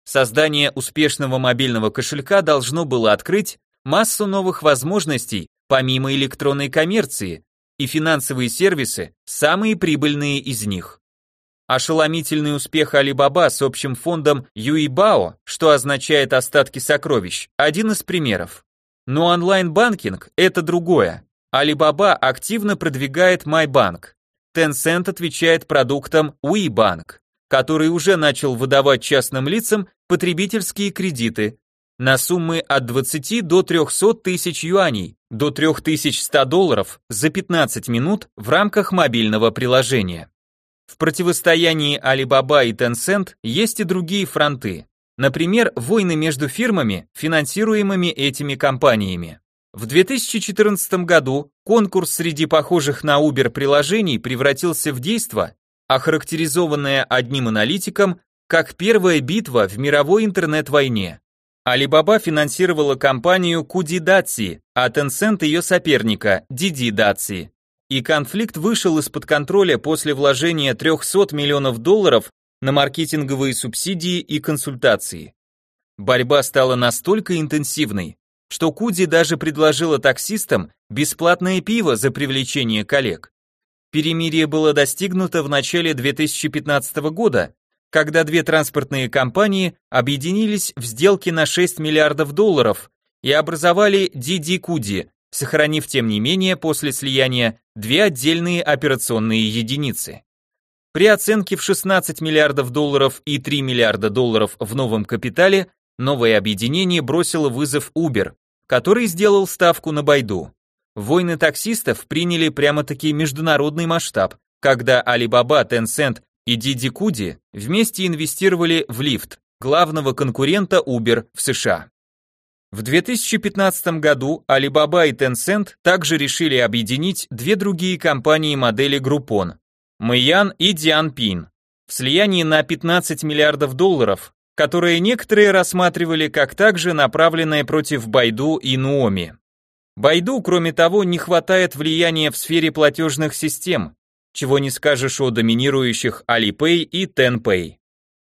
Создание успешного мобильного кошелька должно было открыть массу новых возможностей помимо электронной коммерции, и финансовые сервисы – самые прибыльные из них. Ошеломительный успех Alibaba с общим фондом Юибао, что означает остатки сокровищ, один из примеров. Но онлайн-банкинг – это другое. Alibaba активно продвигает MyBank. Tencent отвечает продуктом WeBank, который уже начал выдавать частным лицам потребительские кредиты, на суммы от 20 до 300 тысяч юаней, до 3100 долларов за 15 минут в рамках мобильного приложения. В противостоянии Alibaba и Tencent есть и другие фронты. Например, войны между фирмами, финансируемыми этими компаниями. В 2014 году конкурс среди похожих на Uber приложений превратился в действо, охарактеризованное одним аналитиком как первая битва в мировой интернет-войне. Alibaba финансировала компанию Кудидатси, а Tencent ее соперника Didi Datsi. И конфликт вышел из-под контроля после вложения 300 миллионов долларов на маркетинговые субсидии и консультации. Борьба стала настолько интенсивной, что Куди даже предложила таксистам бесплатное пиво за привлечение коллег. Перемирие было достигнуто в начале 2015 года, когда две транспортные компании объединились в сделке на 6 миллиардов долларов и образовали Didi Куди, сохранив тем не менее после слияния две отдельные операционные единицы. При оценке в 16 миллиардов долларов и 3 миллиарда долларов в новом капитале новое объединение бросило вызов Uber, который сделал ставку на Байду. Войны таксистов приняли прямо-таки международный масштаб, когда Alibaba, Tencent и Didi Kudi вместе инвестировали в Lyft, главного конкурента Uber в США. В 2015 году Alibaba и Tencent также решили объединить две другие компании модели Groupon – Мэйян и Dianping в слиянии на 15 миллиардов долларов, которые некоторые рассматривали как также направленное против Байду и Нуоми. Байду, кроме того, не хватает влияния в сфере платежных систем, чего не скажешь о доминирующих Alipay и Tenpay.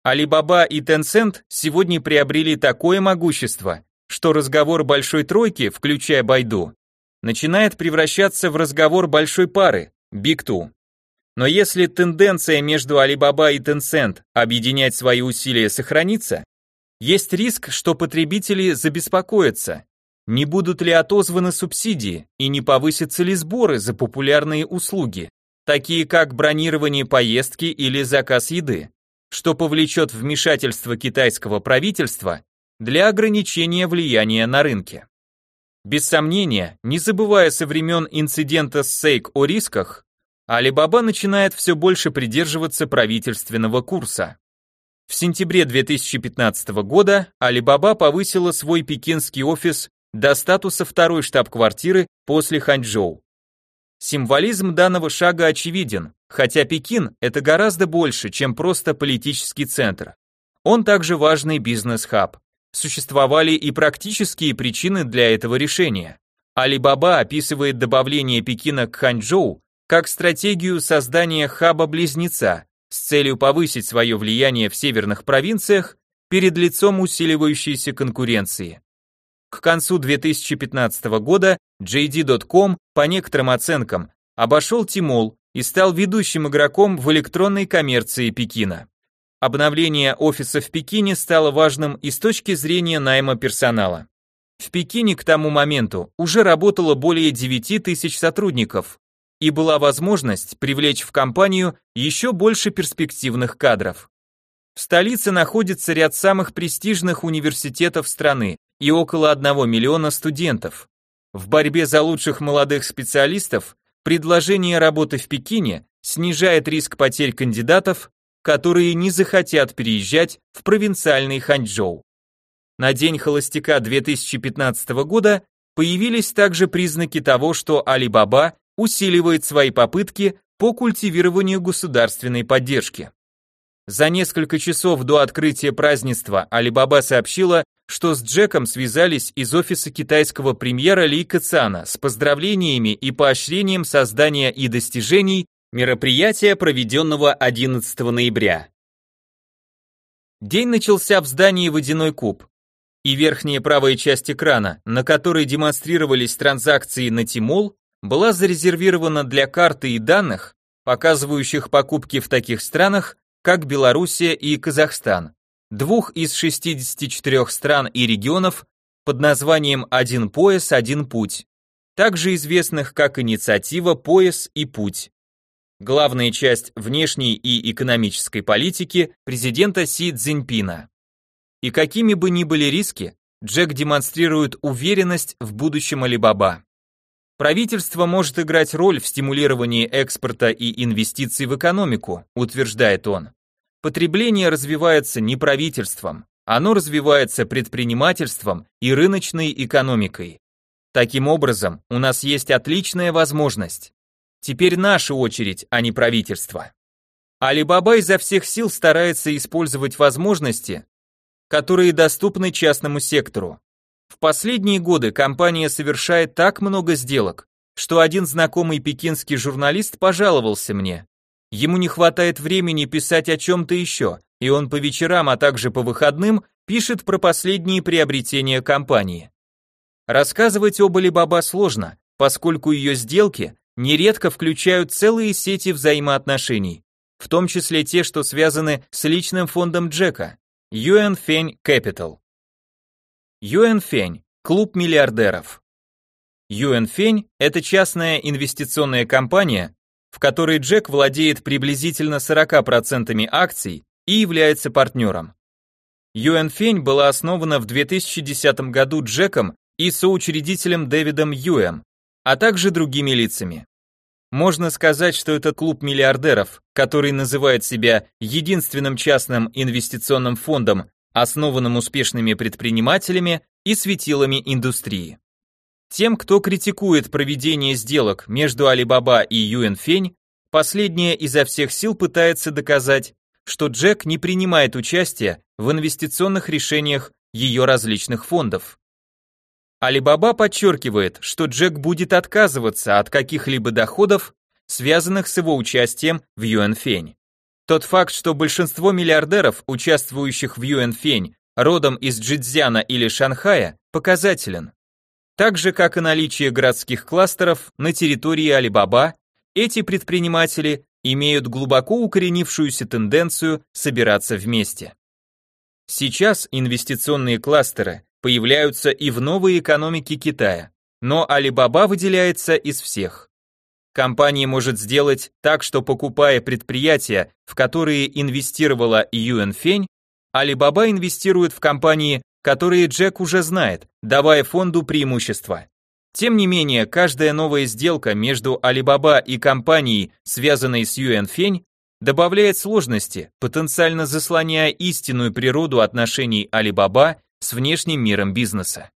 Alibaba и Tencent сегодня приобрели такое могущество, что разговор большой тройки, включая Байду, начинает превращаться в разговор большой пары, Big Two. Но если тенденция между Alibaba и Tencent объединять свои усилия сохранится, есть риск, что потребители забеспокоятся, не будут ли отозваны субсидии и не повысятся ли сборы за популярные услуги, такие как бронирование поездки или заказ еды, что повлечет вмешательство китайского правительства для ограничения влияния на рынке. Без сомнения, не забывая со времен инцидента с Сейк о рисках, Alibaba начинает все больше придерживаться правительственного курса. В сентябре 2015 года Alibaba повысила свой пекинский офис до статуса второй штаб-квартиры после Ханчжоу. Символизм данного шага очевиден, хотя Пекин – это гораздо больше, чем просто политический центр. Он также важный бизнес-хаб. Существовали и практические причины для этого решения. Alibaba описывает добавление Пекина к Ханчжоу как стратегию создания хаба-близнеца с целью повысить свое влияние в северных провинциях перед лицом усиливающейся конкуренции. К концу 2015 года JD.com, по некоторым оценкам, обошел Тимол и стал ведущим игроком в электронной коммерции Пекина. Обновление офиса в Пекине стало важным и с точки зрения найма персонала. В Пекине к тому моменту уже работало более 9 тысяч сотрудников, и была возможность привлечь в компанию еще больше перспективных кадров. В столице находится ряд самых престижных университетов страны, и около 1 миллиона студентов. В борьбе за лучших молодых специалистов предложение работы в Пекине снижает риск потерь кандидатов, которые не захотят переезжать в провинциальный Ханчжоу. На день холостяка 2015 года появились также признаки того, что Alibaba усиливает свои попытки по культивированию государственной поддержки. За несколько часов до открытия празднества Alibaba сообщила, что с Джеком связались из офиса китайского премьера Ли Кэцана с поздравлениями и поощрением создания и достижений мероприятия, проведенного 11 ноября. День начался в здании «Водяной куб», и верхняя правая часть экрана, на которой демонстрировались транзакции на Тимол, была зарезервирована для карты и данных, показывающих покупки в таких странах, как Белоруссия и Казахстан двух из 64 стран и регионов под названием «Один пояс, один путь», также известных как инициатива «Пояс и путь». Главная часть внешней и экономической политики президента Си Цзиньпина. И какими бы ни были риски, Джек демонстрирует уверенность в будущем Алибаба. Правительство может играть роль в стимулировании экспорта и инвестиций в экономику, утверждает он. Потребление развивается не правительством, оно развивается предпринимательством и рыночной экономикой. Таким образом, у нас есть отличная возможность. Теперь наша очередь, а не правительство. Алибаба изо всех сил старается использовать возможности, которые доступны частному сектору. В последние годы компания совершает так много сделок, что один знакомый пекинский журналист пожаловался мне. Ему не хватает времени писать о чем-то еще, и он по вечерам, а также по выходным пишет про последние приобретения компании. Рассказывать об Alibaba сложно, поскольку ее сделки нередко включают целые сети взаимоотношений, в том числе те, что связаны с личным фондом Джека, Юэн Фень Capital. Юэн Фень – клуб миллиардеров. Юэн Фень – это частная инвестиционная компания, в которой Джек владеет приблизительно 40% акций и является партнером. Юэн Фень была основана в 2010 году Джеком и соучредителем Дэвидом Юэм, а также другими лицами. Можно сказать, что это клуб миллиардеров, который называет себя единственным частным инвестиционным фондом, основанным успешными предпринимателями и светилами индустрии. Тем, кто критикует проведение сделок между Alibaba и Юэнфень, последняя изо всех сил пытается доказать, что Джек не принимает участия в инвестиционных решениях ее различных фондов. Alibaba подчеркивает, что Джек будет отказываться от каких-либо доходов, связанных с его участием в Юэнфень. Тот факт, что большинство миллиардеров, участвующих в Юэнфень, родом из Джидзяна или Шанхая, показателен. Так же, как и наличие городских кластеров на территории Алибаба, эти предприниматели имеют глубоко укоренившуюся тенденцию собираться вместе. Сейчас инвестиционные кластеры появляются и в новой экономике Китая, но Alibaba выделяется из всех. Компания может сделать так, что покупая предприятия, в которые инвестировала Юэн Фень, Alibaba инвестирует в компании, которые Джек уже знает, давая фонду преимущество. Тем не менее, каждая новая сделка между Alibaba и компанией, связанной с Юэн Фень, добавляет сложности, потенциально заслоняя истинную природу отношений Alibaba с внешним миром бизнеса.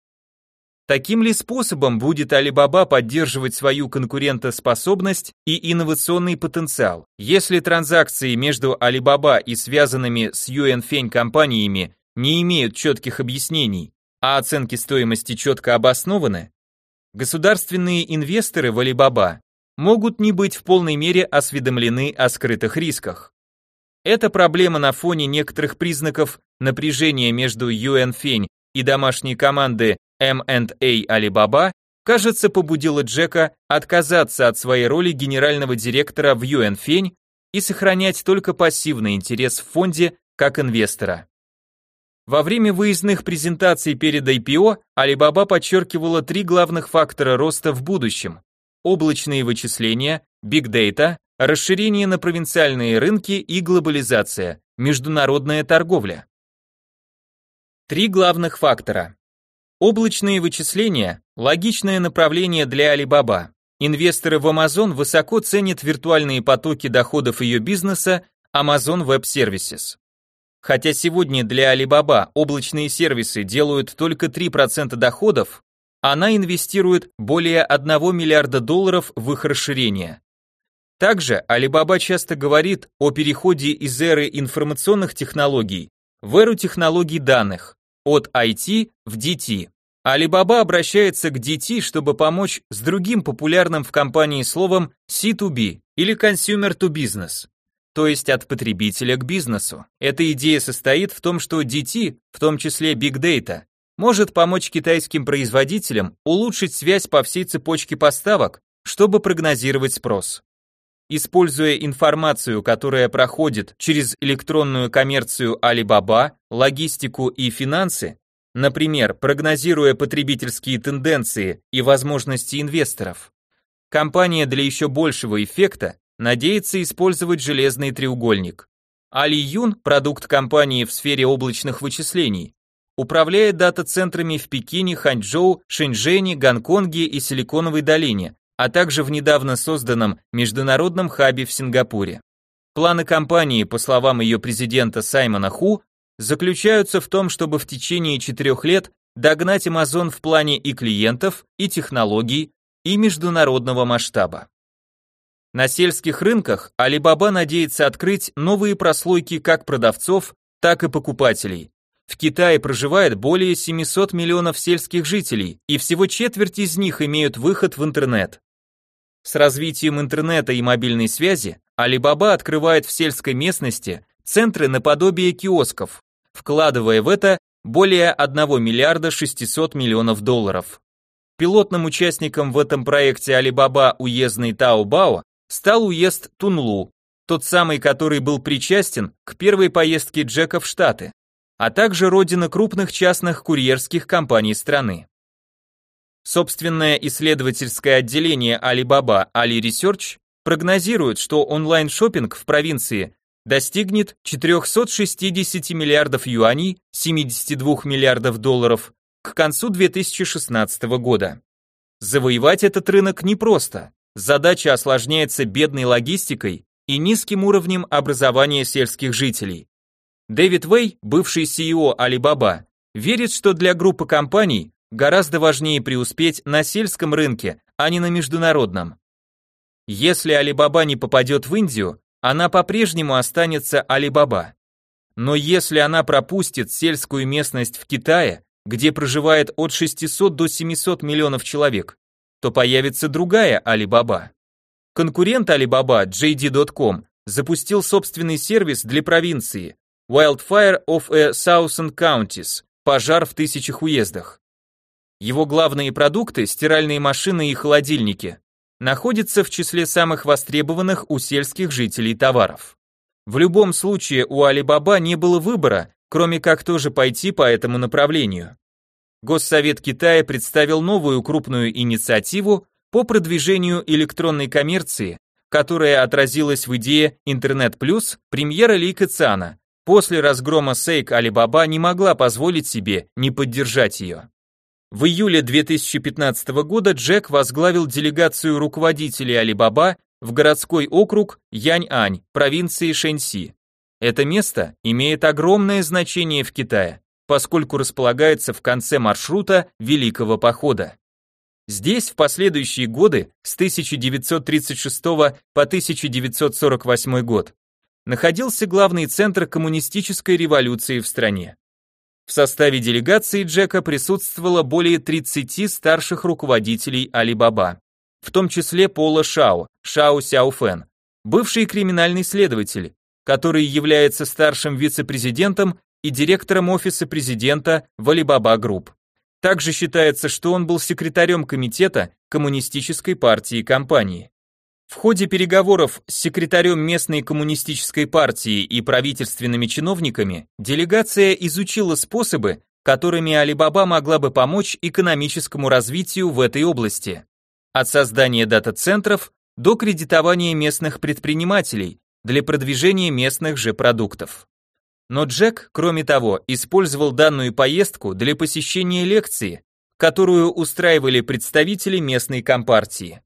Таким ли способом будет Alibaba поддерживать свою конкурентоспособность и инновационный потенциал, если транзакции между Alibaba и связанными с Юэнфень компаниями не имеют четких объяснений, а оценки стоимости четко обоснованы? Государственные инвесторы в Alibaba могут не быть в полной мере осведомлены о скрытых рисках. Эта проблема на фоне некоторых признаков напряжения между Юэнфень и домашней команды M&A Alibaba, кажется, побудила Джека отказаться от своей роли генерального директора в Юэнфень и сохранять только пассивный интерес в фонде как инвестора. Во время выездных презентаций перед IPO Alibaba подчеркивала три главных фактора роста в будущем: облачные вычисления, big data, расширение на провинциальные рынки и глобализация, международная торговля. Три главных фактора. Облачные вычисления – логичное направление для Alibaba. Инвесторы в Amazon высоко ценят виртуальные потоки доходов ее бизнеса Amazon Web Services. Хотя сегодня для Alibaba облачные сервисы делают только 3% доходов, она инвестирует более 1 миллиарда долларов в их расширение. Также Alibaba часто говорит о переходе из эры информационных технологий в эру технологий данных, от IT в DT. Alibaba обращается к DT, чтобы помочь с другим популярным в компании словом C2B или Consumer to Business, то есть от потребителя к бизнесу. Эта идея состоит в том, что DT, в том числе Big Data, может помочь китайским производителям улучшить связь по всей цепочке поставок, чтобы прогнозировать спрос. Используя информацию, которая проходит через электронную коммерцию Alibaba, логистику и финансы, например, прогнозируя потребительские тенденции и возможности инвесторов, компания для еще большего эффекта надеется использовать железный треугольник. Али Юн, продукт компании в сфере облачных вычислений, управляет дата-центрами в Пекине, Ханчжоу, Шэньчжэне, Гонконге и Силиконовой долине, а также в недавно созданном международном хабе в Сингапуре. Планы компании, по словам ее президента Саймона Ху, заключаются в том, чтобы в течение четырех лет догнать Amazon в плане и клиентов, и технологий, и международного масштаба. На сельских рынках Alibaba надеется открыть новые прослойки как продавцов, так и покупателей. В Китае проживает более 700 миллионов сельских жителей, и всего четверть из них имеют выход в интернет. С развитием интернета и мобильной связи Alibaba открывает в сельской местности центры наподобие киосков, вкладывая в это более 1 миллиарда 600 миллионов долларов. Пилотным участником в этом проекте Alibaba уездный Таобао стал уезд Тунлу, тот самый, который был причастен к первой поездке Джека в Штаты, а также родина крупных частных курьерских компаний страны. Собственное исследовательское отделение Alibaba Ali Research прогнозирует, что онлайн-шоппинг в провинции достигнет 460 миллиардов юаней, 72 миллиардов долларов к концу 2016 года. Завоевать этот рынок непросто. Задача осложняется бедной логистикой и низким уровнем образования сельских жителей. Дэвид Вэй, бывший CEO Alibaba, верит, что для группы компаний гораздо важнее преуспеть на сельском рынке, а не на международном. Если Alibaba не попадет в Индию, она по-прежнему останется Alibaba. Но если она пропустит сельскую местность в Китае, где проживает от 600 до 700 миллионов человек, то появится другая Alibaba. Конкурент Alibaba, JD.com, запустил собственный сервис для провинции Wildfire of a Thousand Counties, пожар в тысячах уездах. Его главные продукты, стиральные машины и холодильники, находятся в числе самых востребованных у сельских жителей товаров. В любом случае у Alibaba не было выбора, кроме как тоже пойти по этому направлению. Госсовет Китая представил новую крупную инициативу по продвижению электронной коммерции, которая отразилась в идее Интернет Плюс премьера Ли Кэцана. После разгрома Сейк Alibaba не могла позволить себе не поддержать ее. В июле 2015 года Джек возглавил делегацию руководителей Alibaba в городской округ Яньань, провинции Шэньси. Это место имеет огромное значение в Китае, поскольку располагается в конце маршрута Великого похода. Здесь в последующие годы, с 1936 по 1948 год, находился главный центр коммунистической революции в стране. В составе делегации Джека присутствовало более 30 старших руководителей Алибаба, в том числе Пола Шао, Шао Сяофэн, бывший криминальный следователь, который является старшим вице-президентом и директором офиса президента в Alibaba Group. Также считается, что он был секретарем комитета коммунистической партии компании. В ходе переговоров с секретарем местной коммунистической партии и правительственными чиновниками делегация изучила способы, которыми Alibaba могла бы помочь экономическому развитию в этой области. От создания дата-центров до кредитования местных предпринимателей для продвижения местных же продуктов. Но Джек, кроме того, использовал данную поездку для посещения лекции, которую устраивали представители местной компартии.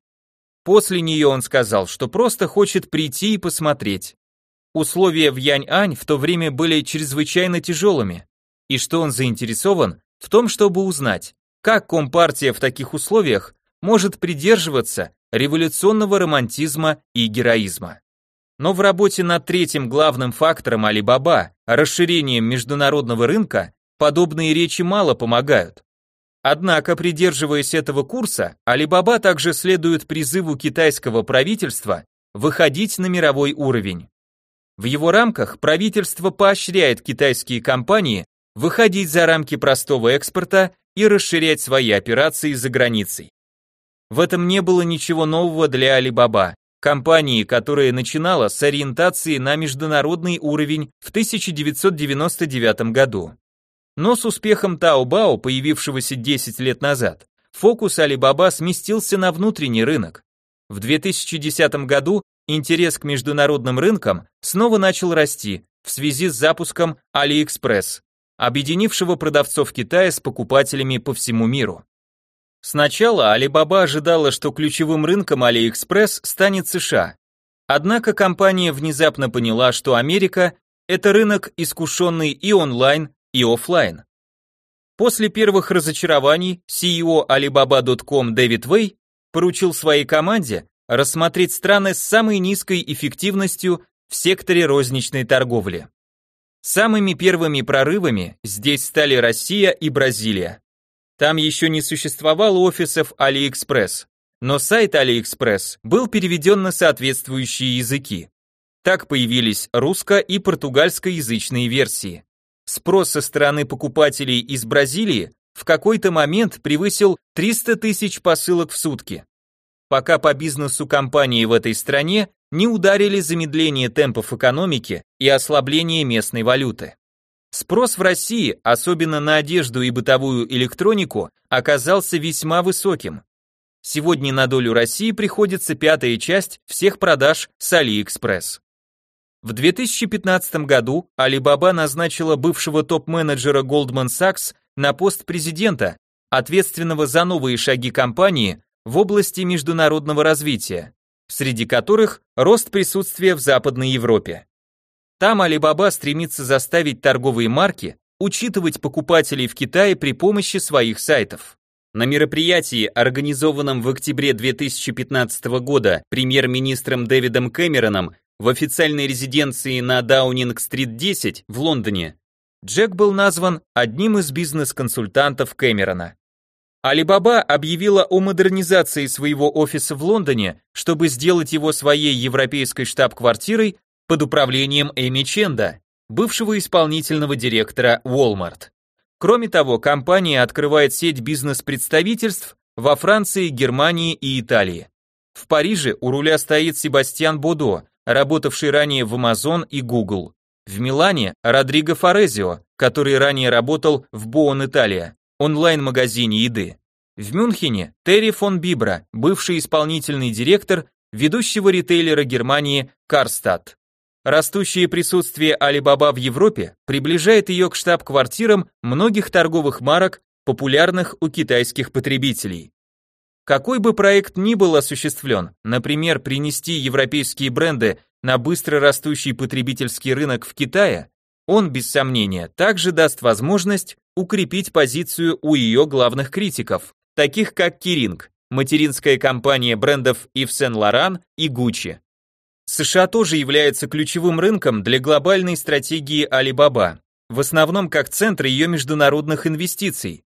После нее он сказал, что просто хочет прийти и посмотреть. Условия в Янь-Ань в то время были чрезвычайно тяжелыми, и что он заинтересован в том, чтобы узнать, как Компартия в таких условиях может придерживаться революционного романтизма и героизма. Но в работе над третьим главным фактором Alibaba, расширением международного рынка, подобные речи мало помогают. Однако, придерживаясь этого курса, Alibaba также следует призыву китайского правительства выходить на мировой уровень. В его рамках правительство поощряет китайские компании выходить за рамки простого экспорта и расширять свои операции за границей. В этом не было ничего нового для Alibaba, компании, которая начинала с ориентации на международный уровень в 1999 году. Но с успехом Taobao, появившегося 10 лет назад, фокус Alibaba сместился на внутренний рынок. В 2010 году интерес к международным рынкам снова начал расти в связи с запуском AliExpress, объединившего продавцов Китая с покупателями по всему миру. Сначала Alibaba ожидала, что ключевым рынком AliExpress станет США. Однако компания внезапно поняла, что Америка – это рынок, искушенный и онлайн, и офлайн. После первых разочарований CEO Alibaba.com Дэвид Вэй поручил своей команде рассмотреть страны с самой низкой эффективностью в секторе розничной торговли. Самыми первыми прорывами здесь стали Россия и Бразилия. Там еще не существовало офисов AliExpress, но сайт AliExpress был переведен на соответствующие языки. Так появились русско- и португальскоязычные версии. Спрос со стороны покупателей из Бразилии в какой-то момент превысил 300 тысяч посылок в сутки. Пока по бизнесу компании в этой стране не ударили замедление темпов экономики и ослабление местной валюты. Спрос в России, особенно на одежду и бытовую электронику, оказался весьма высоким. Сегодня на долю России приходится пятая часть всех продаж с AliExpress. В 2015 году Alibaba назначила бывшего топ-менеджера Goldman Sachs на пост президента, ответственного за новые шаги компании в области международного развития, среди которых рост присутствия в Западной Европе. Там Alibaba стремится заставить торговые марки учитывать покупателей в Китае при помощи своих сайтов. На мероприятии, организованном в октябре 2015 года премьер-министром Дэвидом Кэмероном в официальной резиденции на Даунинг-стрит 10 в Лондоне, Джек был назван одним из бизнес-консультантов Кэмерона. Alibaba объявила о модернизации своего офиса в Лондоне, чтобы сделать его своей европейской штаб-квартирой под управлением Эми Ченда, бывшего исполнительного директора Walmart. Кроме того, компания открывает сеть бизнес-представительств во Франции, Германии и Италии. В Париже у руля стоит Себастьян Бодо, работавший ранее в Amazon и Google. В Милане Родриго Форезио, который ранее работал в Боон Италия, онлайн-магазине еды. В Мюнхене Терри фон Бибра, бывший исполнительный директор ведущего ритейлера Германии Карстадт. Растущее присутствие Alibaba в Европе приближает ее к штаб-квартирам многих торговых марок, популярных у китайских потребителей. Какой бы проект ни был осуществлен, например, принести европейские бренды на быстро растущий потребительский рынок в Китае, он, без сомнения, также даст возможность укрепить позицию у ее главных критиков, таких как Киринг, материнская компания брендов Yves Saint Laurent и Gucci. США тоже является ключевым рынком для глобальной стратегии Alibaba, в основном как центр ее международных инвестиций.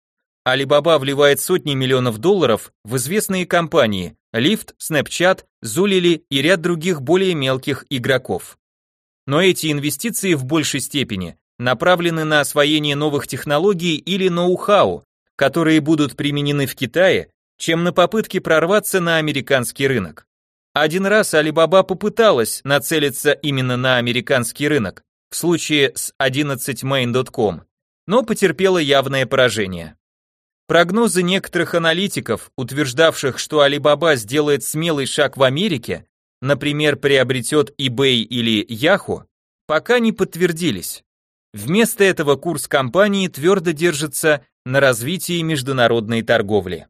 Alibaba вливает сотни миллионов долларов в известные компании Lyft, Snapchat, Zulily и ряд других более мелких игроков. Но эти инвестиции в большей степени направлены на освоение новых технологий или ноу-хау, которые будут применены в Китае, чем на попытки прорваться на американский рынок. Один раз Alibaba попыталась нацелиться именно на американский рынок, в случае с 11main.com, но потерпела явное поражение. Прогнозы некоторых аналитиков, утверждавших, что Alibaba сделает смелый шаг в Америке, например, приобретет eBay или Yahoo, пока не подтвердились. Вместо этого курс компании твердо держится на развитии международной торговли.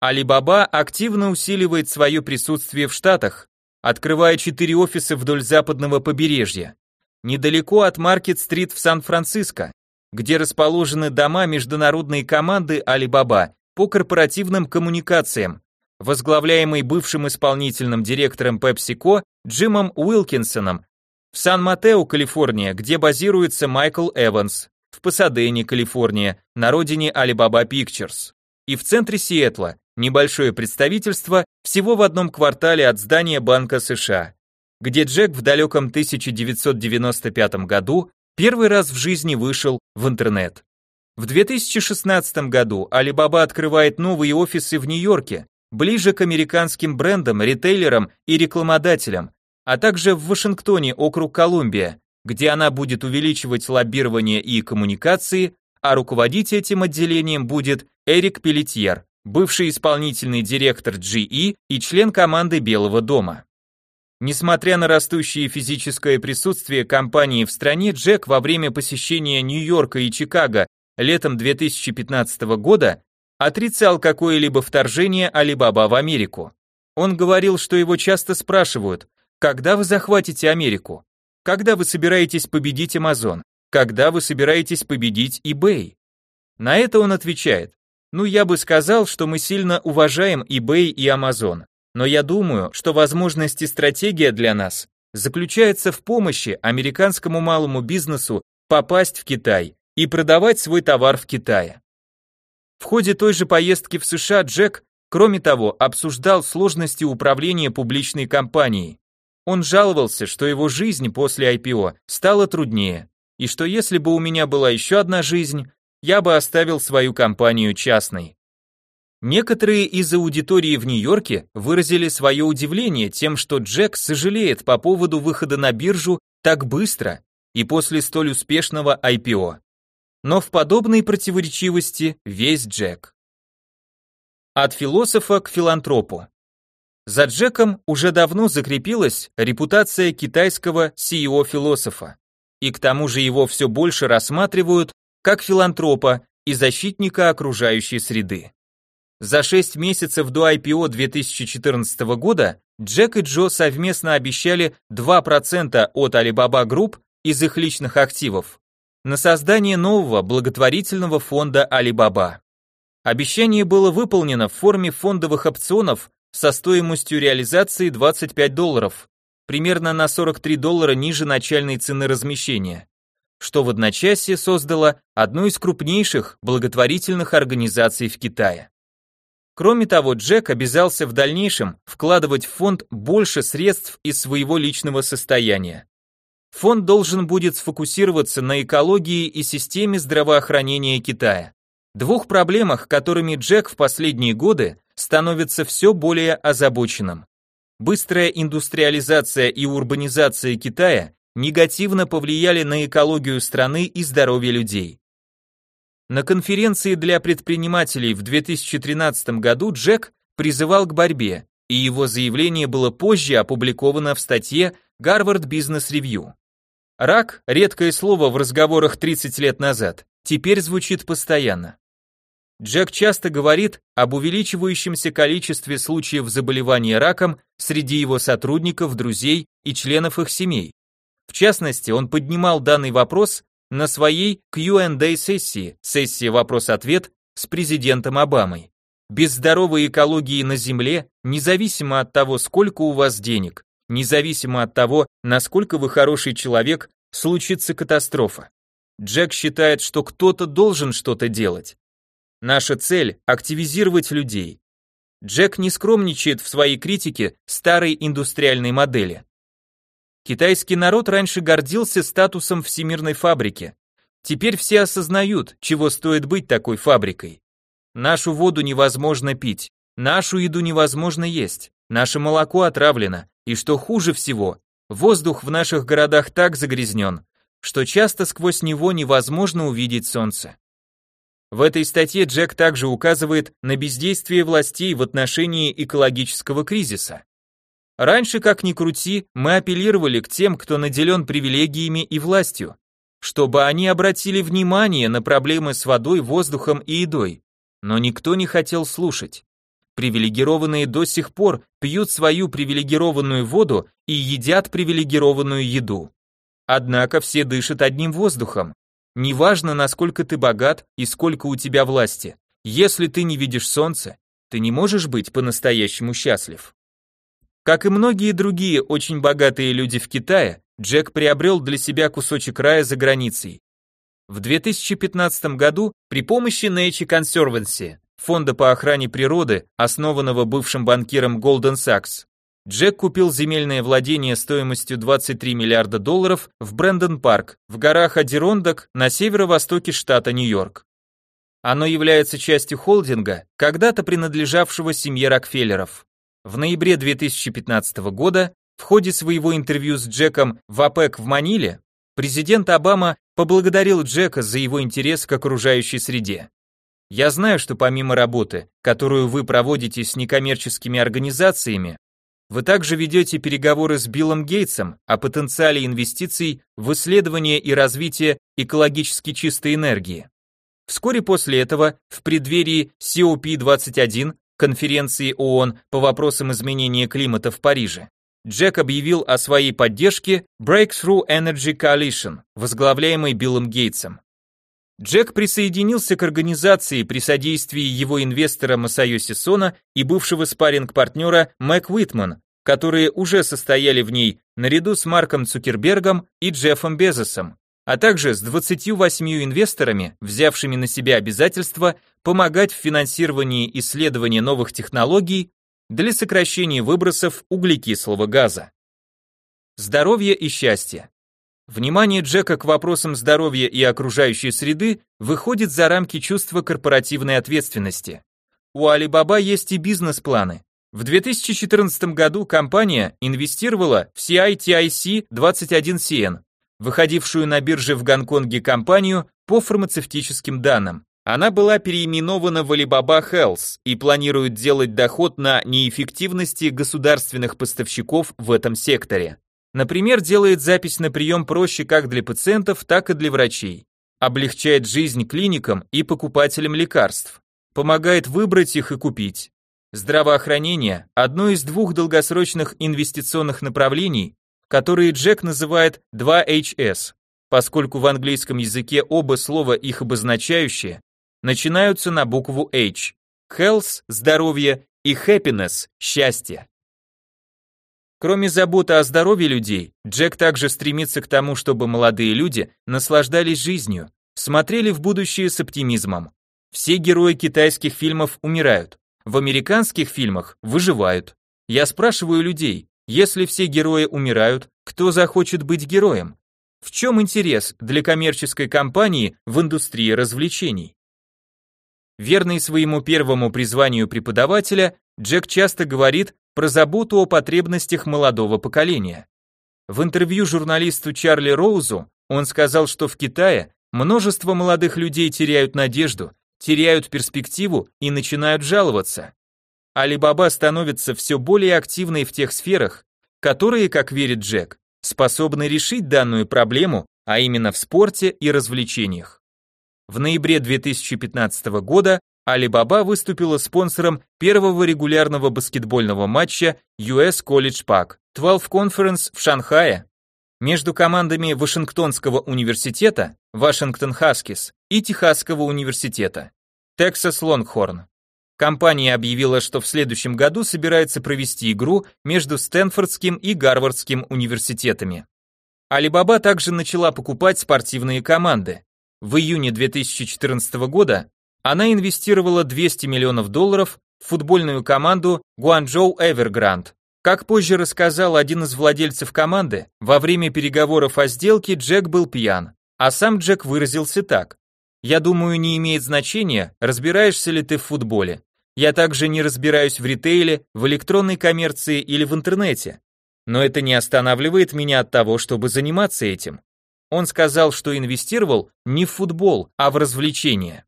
Alibaba активно усиливает свое присутствие в Штатах, открывая четыре офиса вдоль западного побережья, недалеко от Маркет-стрит в Сан-Франциско, где расположены дома международной команды Alibaba по корпоративным коммуникациям, возглавляемой бывшим исполнительным директором PepsiCo Джимом Уилкинсоном, в Сан-Матео, Калифорния, где базируется Майкл Эванс, в Пасадене, Калифорния, на родине Alibaba Pictures, и в центре Сиэтла, небольшое представительство всего в одном квартале от здания Банка США, где Джек в далеком 1995 году первый раз в жизни вышел в интернет. В 2016 году Alibaba открывает новые офисы в Нью-Йорке, ближе к американским брендам, ритейлерам и рекламодателям, а также в Вашингтоне, округ Колумбия, где она будет увеличивать лоббирование и коммуникации, а руководить этим отделением будет Эрик Пелетьер, бывший исполнительный директор GE и член команды Белого дома. Несмотря на растущее физическое присутствие компании в стране, Джек во время посещения Нью-Йорка и Чикаго летом 2015 года отрицал какое-либо вторжение Alibaba в Америку. Он говорил, что его часто спрашивают, когда вы захватите Америку? Когда вы собираетесь победить Amazon? Когда вы собираетесь победить eBay? На это он отвечает, ну я бы сказал, что мы сильно уважаем eBay и Amazon. Но я думаю, что возможность и стратегия для нас заключается в помощи американскому малому бизнесу попасть в Китай и продавать свой товар в Китае. В ходе той же поездки в США Джек, кроме того, обсуждал сложности управления публичной компанией. Он жаловался, что его жизнь после IPO стала труднее, и что если бы у меня была еще одна жизнь, я бы оставил свою компанию частной. Некоторые из аудитории в Нью-Йорке выразили свое удивление тем, что Джек сожалеет по поводу выхода на биржу так быстро и после столь успешного IPO. Но в подобной противоречивости весь Джек. От философа к филантропу. За Джеком уже давно закрепилась репутация китайского CEO-философа, и к тому же его все больше рассматривают как филантропа и защитника окружающей среды. За 6 месяцев до IPO 2014 года Джек и Джо совместно обещали 2% от Alibaba Group из их личных активов на создание нового благотворительного фонда Alibaba. Обещание было выполнено в форме фондовых опционов со стоимостью реализации 25 долларов, примерно на 43 доллара ниже начальной цены размещения, что в одночасье создало одну из крупнейших благотворительных организаций в Китае. Кроме того, Джек обязался в дальнейшем вкладывать в фонд больше средств из своего личного состояния. Фонд должен будет сфокусироваться на экологии и системе здравоохранения Китая. Двух проблемах, которыми Джек в последние годы становится все более озабоченным. Быстрая индустриализация и урбанизация Китая негативно повлияли на экологию страны и здоровье людей. На конференции для предпринимателей в 2013 году Джек призывал к борьбе, и его заявление было позже опубликовано в статье Harvard Business Review. Рак, редкое слово в разговорах 30 лет назад, теперь звучит постоянно. Джек часто говорит об увеличивающемся количестве случаев заболевания раком среди его сотрудников, друзей и членов их семей. В частности, он поднимал данный вопрос на своей Q&A сессии, сессии вопрос-ответ с президентом Обамой. Без здоровой экологии на Земле, независимо от того, сколько у вас денег, Независимо от того, насколько вы хороший человек, случится катастрофа. Джек считает, что кто-то должен что-то делать. Наша цель – активизировать людей. Джек не скромничает в своей критике старой индустриальной модели. Китайский народ раньше гордился статусом всемирной фабрики. Теперь все осознают, чего стоит быть такой фабрикой. Нашу воду невозможно пить, нашу еду невозможно есть, наше молоко отравлено, и что хуже всего, воздух в наших городах так загрязнен, что часто сквозь него невозможно увидеть солнце. В этой статье Джек также указывает на бездействие властей в отношении экологического кризиса. Раньше, как ни крути, мы апеллировали к тем, кто наделен привилегиями и властью, чтобы они обратили внимание на проблемы с водой, воздухом и едой, но никто не хотел слушать. Привилегированные до сих пор пьют свою привилегированную воду и едят привилегированную еду. Однако все дышат одним воздухом. Неважно, насколько ты богат и сколько у тебя власти. Если ты не видишь солнца, ты не можешь быть по-настоящему счастлив. Как и многие другие очень богатые люди в Китае, Джек приобрел для себя кусочек рая за границей. В 2015 году при помощи Nature Conservancy фонда по охране природы, основанного бывшим банкиром Goldman Sachs, Джек купил земельное владение стоимостью 23 миллиарда долларов в Брэндон-парк, в горах Адирондок на северо-востоке штата Нью-Йорк. Оно является частью холдинга, когда-то принадлежавшего семье Рокфеллеров. В ноябре 2015 года, в ходе своего интервью с Джеком в ОПЕК в Маниле, президент Обама поблагодарил Джека за его интерес к окружающей среде. Я знаю, что помимо работы, которую вы проводите с некоммерческими организациями, вы также ведете переговоры с Биллом Гейтсом о потенциале инвестиций в исследование и развитие экологически чистой энергии. Вскоре после этого, в преддверии COP21, конференции ООН по вопросам изменения климата в Париже, Джек объявил о своей поддержке Breakthrough Energy Coalition, возглавляемой Биллом Гейтсом. Джек присоединился к организации при содействии его инвестора Масайоси Сона и бывшего спарринг-партнера Мэг Уитман, которые уже состояли в ней наряду с Марком Цукербергом и Джеффом Безосом, а также с 28 инвесторами, взявшими на себя обязательство помогать в финансировании исследования новых технологий для сокращения выбросов углекислого газа. Здоровье и счастье. Внимание Джека к вопросам здоровья и окружающей среды выходит за рамки чувства корпоративной ответственности. У Alibaba есть и бизнес-планы. В 2014 году компания инвестировала в CITIC 21CN, выходившую на бирже в Гонконге компанию по фармацевтическим данным. Она была переименована в Alibaba Health и планирует делать доход на неэффективности государственных поставщиков в этом секторе. Например, делает запись на прием проще как для пациентов, так и для врачей. Облегчает жизнь клиникам и покупателям лекарств. Помогает выбрать их и купить. Здравоохранение – одно из двух долгосрочных инвестиционных направлений, которые Джек называет 2HS, поскольку в английском языке оба слова их обозначающие начинаются на букву H. Health – здоровье и happiness – счастье. Кроме заботы о здоровье людей, Джек также стремится к тому, чтобы молодые люди наслаждались жизнью, смотрели в будущее с оптимизмом. Все герои китайских фильмов умирают, в американских фильмах выживают. Я спрашиваю людей, если все герои умирают, кто захочет быть героем? В чем интерес для коммерческой компании в индустрии развлечений? Верный своему первому призванию преподавателя, Джек часто говорит про заботу о потребностях молодого поколения. В интервью журналисту Чарли Роузу он сказал, что в Китае множество молодых людей теряют надежду, теряют перспективу и начинают жаловаться. Алибаба становится все более активной в тех сферах, которые, как верит Джек, способны решить данную проблему, а именно в спорте и развлечениях. В ноябре 2015 года Alibaba выступила спонсором первого регулярного баскетбольного матча US College Park 12 Conference в Шанхае между командами Вашингтонского университета Вашингтон Хаскис и Техасского университета Texas Longhorn. Компания объявила, что в следующем году собирается провести игру между Стэнфордским и Гарвардским университетами. Alibaba также начала покупать спортивные команды. В июне 2014 года она инвестировала 200 миллионов долларов в футбольную команду Guangzhou Evergrande. Как позже рассказал один из владельцев команды, во время переговоров о сделке Джек был пьян, а сам Джек выразился так. «Я думаю, не имеет значения, разбираешься ли ты в футболе. Я также не разбираюсь в ритейле, в электронной коммерции или в интернете. Но это не останавливает меня от того, чтобы заниматься этим. Он сказал, что инвестировал не в футбол, а в развлечения.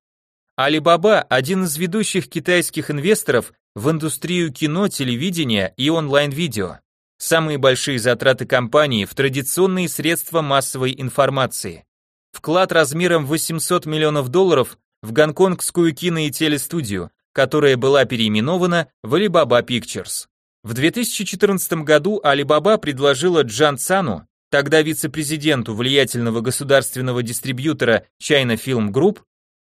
Alibaba – один из ведущих китайских инвесторов в индустрию кино, телевидения и онлайн-видео. Самые большие затраты компании в традиционные средства массовой информации. Вклад размером 800 миллионов долларов в гонконгскую кино- и телестудию, которая была переименована в Alibaba Pictures. В 2014 году Alibaba предложила Джан Цану, тогда вице-президенту влиятельного государственного дистрибьютора China Film Group,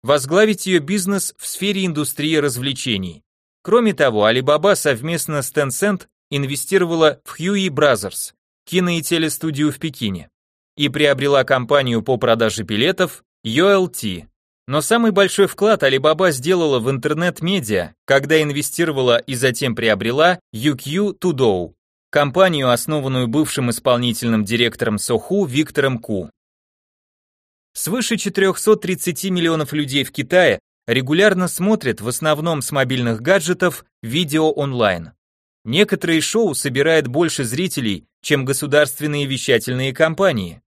возглавить ее бизнес в сфере индустрии развлечений. Кроме того, Alibaba совместно с Tencent инвестировала в Huey Brothers, кино- и телестудию в Пекине, и приобрела компанию по продаже билетов ULT. Но самый большой вклад Alibaba сделала в интернет-медиа, когда инвестировала и затем приобрела UQ Tudou, компанию, основанную бывшим исполнительным директором Соху Виктором Ку. Свыше 430 миллионов людей в Китае регулярно смотрят в основном с мобильных гаджетов видео онлайн. Некоторые шоу собирают больше зрителей, чем государственные вещательные компании.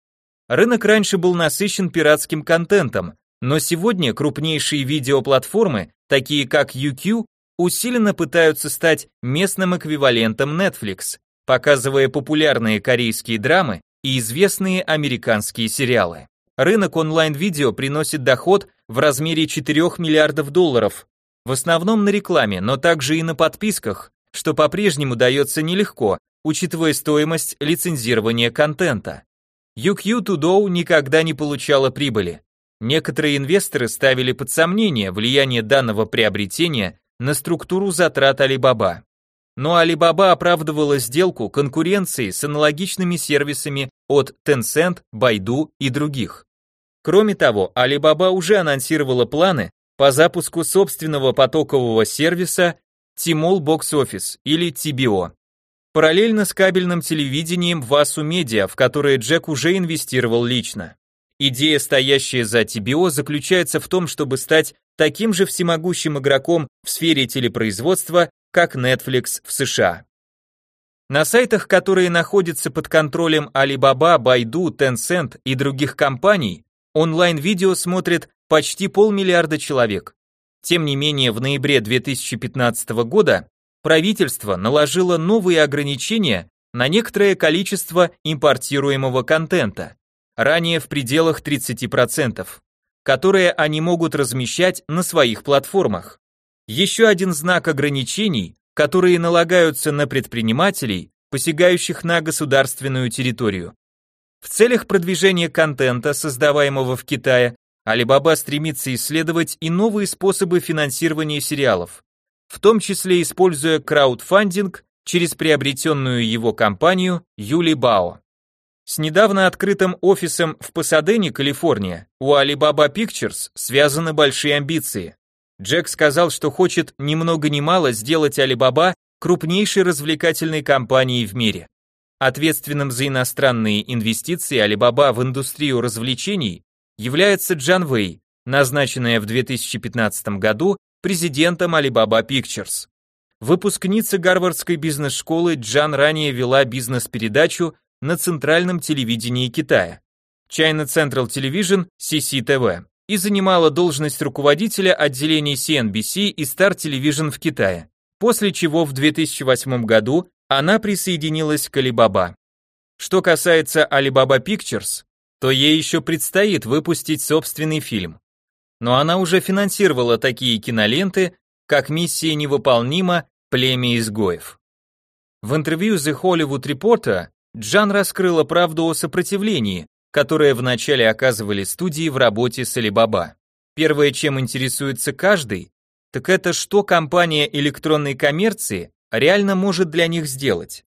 Рынок раньше был насыщен пиратским контентом, но сегодня крупнейшие видеоплатформы, такие как UQ, усиленно пытаются стать местным эквивалентом Netflix, показывая популярные корейские драмы и известные американские сериалы. Рынок онлайн-видео приносит доход в размере 4 миллиардов долларов, в основном на рекламе, но также и на подписках, что по-прежнему дается нелегко, учитывая стоимость лицензирования контента. UQ Tudou никогда не получала прибыли. Некоторые инвесторы ставили под сомнение влияние данного приобретения на структуру затрат Alibaba. но Alibaba оправдывала сделку конкуренцией с аналогичными сервисами от Tencent, Baidu и других. Кроме того, Alibaba уже анонсировала планы по запуску собственного потокового сервиса Tmall Box Office или TBO. Параллельно с кабельным телевидением Васу Медиа, в которое Джек уже инвестировал лично. Идея, стоящая за TBO, заключается в том, чтобы стать таким же всемогущим игроком в сфере телепроизводства, как Netflix в США. На сайтах, которые находятся под контролем Alibaba, Baidu, Tencent и других компаний, онлайн-видео смотрит почти полмиллиарда человек. Тем не менее, в ноябре 2015 года правительство наложило новые ограничения на некоторое количество импортируемого контента, ранее в пределах 30%, которые они могут размещать на своих платформах. Еще один знак ограничений, которые налагаются на предпринимателей, посягающих на государственную территорию. В целях продвижения контента, создаваемого в Китае, Alibaba стремится исследовать и новые способы финансирования сериалов, в том числе используя краудфандинг через приобретенную его компанию Юлибао. С недавно открытым офисом в Пасадене, Калифорния, у Alibaba Pictures связаны большие амбиции. Джек сказал, что хочет ни много ни мало сделать Alibaba крупнейшей развлекательной компанией в мире. Ответственным за иностранные инвестиции Alibaba в индустрию развлечений является Джан Вэй, назначенная в 2015 году президентом Alibaba Pictures. Выпускница Гарвардской бизнес-школы Джан ранее вела бизнес-передачу на центральном телевидении Китая China Central Television CCTV и занимала должность руководителя отделений CNBC и Star Television в Китае, после чего в 2008 году она присоединилась к Alibaba. Что касается Alibaba Pictures, то ей еще предстоит выпустить собственный фильм. Но она уже финансировала такие киноленты, как «Миссия невыполнима», «Племя изгоев». В интервью The Hollywood Reporter Джан раскрыла правду о сопротивлении, которые вначале оказывали студии в работе с Alibaba. Первое, чем интересуется каждый, так это что компания электронной коммерции реально может для них сделать.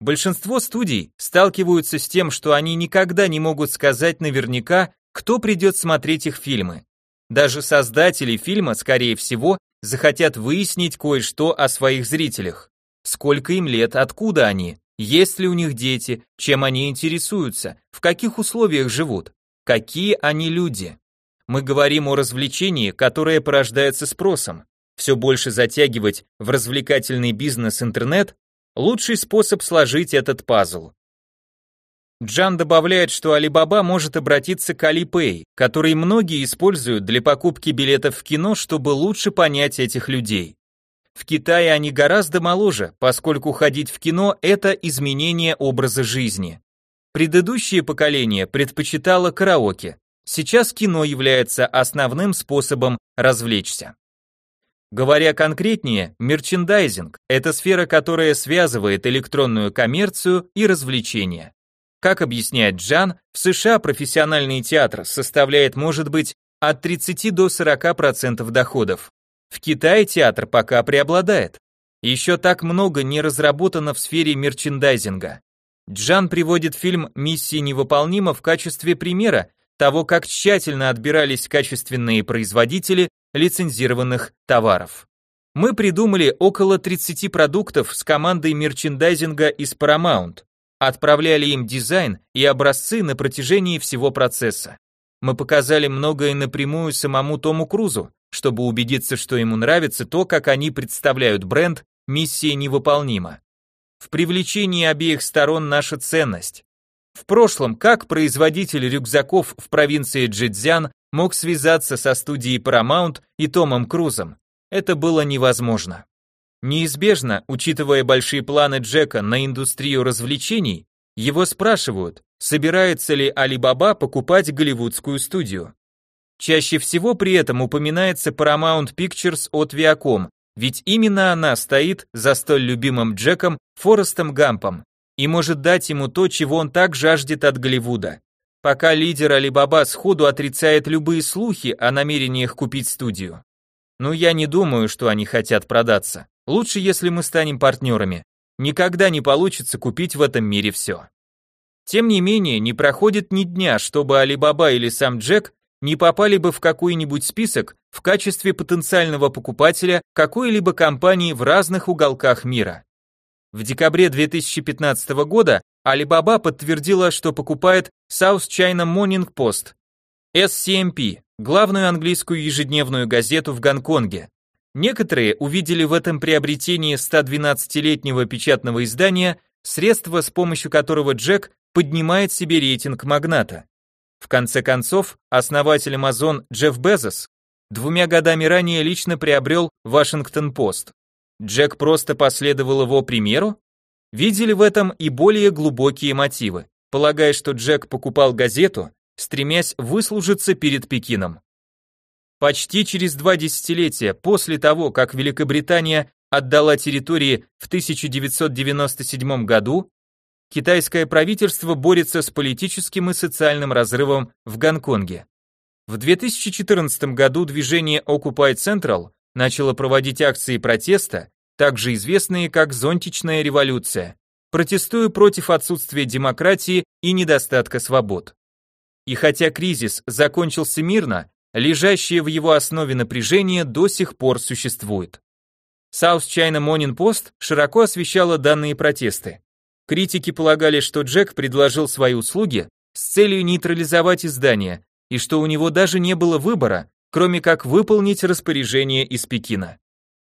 Большинство студий сталкиваются с тем, что они никогда не могут сказать наверняка, кто придет смотреть их фильмы. Даже создатели фильма, скорее всего, захотят выяснить кое-что о своих зрителях. Сколько им лет, откуда они, есть ли у них дети, чем они интересуются, в каких условиях живут, какие они люди. Мы говорим о развлечении, которое порождается спросом. Все больше затягивать в развлекательный бизнес интернет – лучший способ сложить этот пазл. Джан добавляет, что Alibaba может обратиться к Alipay, который многие используют для покупки билетов в кино, чтобы лучше понять этих людей. В Китае они гораздо моложе, поскольку ходить в кино – это изменение образа жизни. Предыдущее поколение предпочитало караоке. Сейчас кино является основным способом развлечься. Говоря конкретнее, мерчендайзинг – это сфера, которая связывает электронную коммерцию и развлечения. Как объясняет Джан, в США профессиональный театр составляет, может быть, от 30 до 40% доходов. В Китае театр пока преобладает. Еще так много не разработано в сфере мерчендайзинга. Джан приводит фильм «Миссия невыполнима» в качестве примера того, как тщательно отбирались качественные производители лицензированных товаров. Мы придумали около 30 продуктов с командой мерчендайзинга из Paramount, отправляли им дизайн и образцы на протяжении всего процесса. Мы показали многое напрямую самому Тому Крузу, чтобы убедиться, что ему нравится то, как они представляют бренд, миссия невыполнима. В привлечении обеих сторон наша ценность. В прошлом, как производитель рюкзаков в провинции Джидзян мог связаться со студией Paramount и Томом Крузом? Это было невозможно. Неизбежно, учитывая большие планы Джека на индустрию развлечений, его спрашивают, собирается ли Alibaba покупать голливудскую студию. Чаще всего при этом упоминается Paramount Pictures от Viacom, ведь именно она стоит за столь любимым Джеком Форестом Гампом и может дать ему то, чего он так жаждет от Голливуда. Пока лидер Alibaba сходу отрицает любые слухи о намерениях купить студию. Но я не думаю, что они хотят продаться. Лучше, если мы станем партнерами. Никогда не получится купить в этом мире все. Тем не менее, не проходит ни дня, чтобы Алибаба или сам Джек не попали бы в какой-нибудь список в качестве потенциального покупателя какой-либо компании в разных уголках мира. В декабре 2015 года Alibaba подтвердила, что покупает South China Morning Post, SCMP, главную английскую ежедневную газету в Гонконге. Некоторые увидели в этом приобретении 112-летнего печатного издания средство, с помощью которого Джек поднимает себе рейтинг магната. В конце концов, основатель Amazon Джефф Безос двумя годами ранее лично приобрел Вашингтон-Пост. Джек просто последовал его примеру? Видели в этом и более глубокие мотивы, полагая, что Джек покупал газету, стремясь выслужиться перед Пекином. Почти через два десятилетия после того, как Великобритания отдала территории в 1997 году, китайское правительство борется с политическим и социальным разрывом в Гонконге. В 2014 году движение Occupy Central начало проводить акции протеста, также известные как зонтичная революция, протестуя против отсутствия демократии и недостатка свобод. И хотя кризис закончился мирно, лежащее в его основе напряжение до сих пор существует. South China Morning Post широко освещала данные протесты. Критики полагали, что Джек предложил свои услуги с целью нейтрализовать издание, и что у него даже не было выбора, кроме как выполнить распоряжение из Пекина.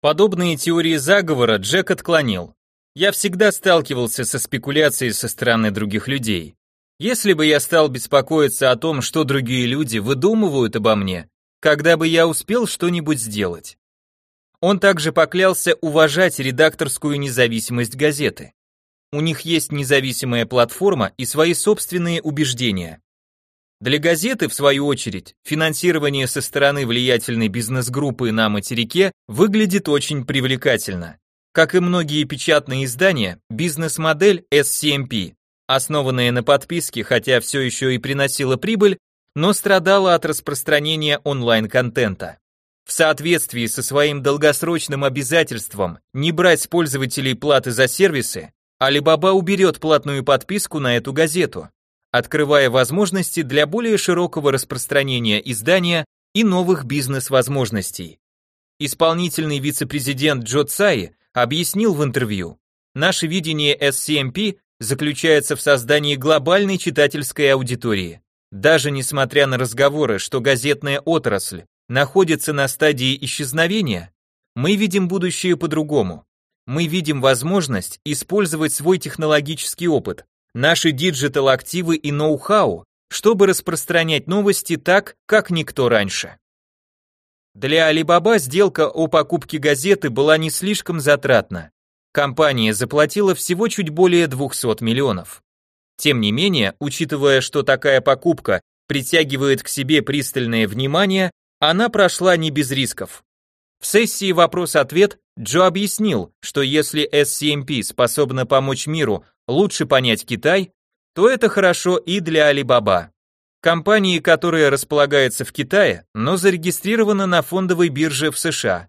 Подобные теории заговора Джек отклонил. Я всегда сталкивался со спекуляцией со стороны других людей. Если бы я стал беспокоиться о том, что другие люди выдумывают обо мне, когда бы я успел что-нибудь сделать? Он также поклялся уважать редакторскую независимость газеты. У них есть независимая платформа и свои собственные убеждения. Для газеты, в свою очередь, финансирование со стороны влиятельной бизнес-группы на материке выглядит очень привлекательно. Как и многие печатные издания, бизнес-модель SCMP, основанная на подписке, хотя все еще и приносила прибыль, но страдала от распространения онлайн-контента. В соответствии со своим долгосрочным обязательством не брать с пользователей платы за сервисы, Alibaba уберет платную подписку на эту газету, открывая возможности для более широкого распространения издания и новых бизнес-возможностей. Исполнительный вице-президент Джо Цай объяснил в интервью, наше видение SCMP заключается в создании глобальной читательской аудитории. Даже несмотря на разговоры, что газетная отрасль находится на стадии исчезновения, мы видим будущее по-другому. Мы видим возможность использовать свой технологический опыт, наши digital -активы и ноу-хау, чтобы распространять новости так, как никто раньше. Для Alibaba сделка о покупке газеты была не слишком затратна. Компания заплатила всего чуть более 200 миллионов. Тем не менее, учитывая, что такая покупка притягивает к себе пристальное внимание, она прошла не без рисков. В сессии вопрос-ответ Джо объяснил, что если SCMP способна помочь миру лучше понять Китай, то это хорошо и для Alibaba. Компании, которая располагается в Китае, но зарегистрирована на фондовой бирже в США.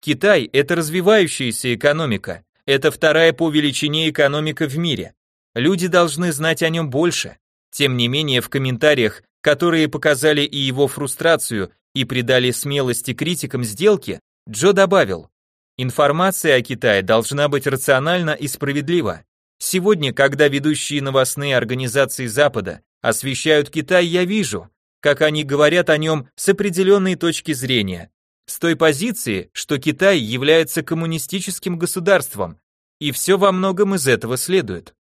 Китай – это развивающаяся экономика, это вторая по величине экономика в мире. Люди должны знать о нем больше. Тем не менее, в комментариях, которые показали и его фрустрацию, и придали смелости критикам сделки, Джо добавил, информация о Китае должна быть рациональна и справедлива. Сегодня, когда ведущие новостные организации Запада освещают Китай, я вижу, как они говорят о нем с определенной точки зрения, с той позиции, что Китай является коммунистическим государством, и все во многом из этого следует.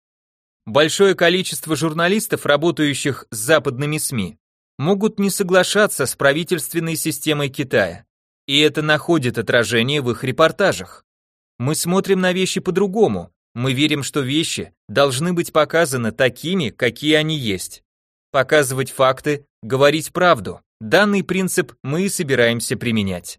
Большое количество журналистов, работающих с западными СМИ, могут не соглашаться с правительственной системой Китая, и это находит отражение в их репортажах. Мы смотрим на вещи по-другому, мы верим, что вещи должны быть показаны такими, какие они есть. Показывать факты, говорить правду. Данный принцип мы и собираемся применять.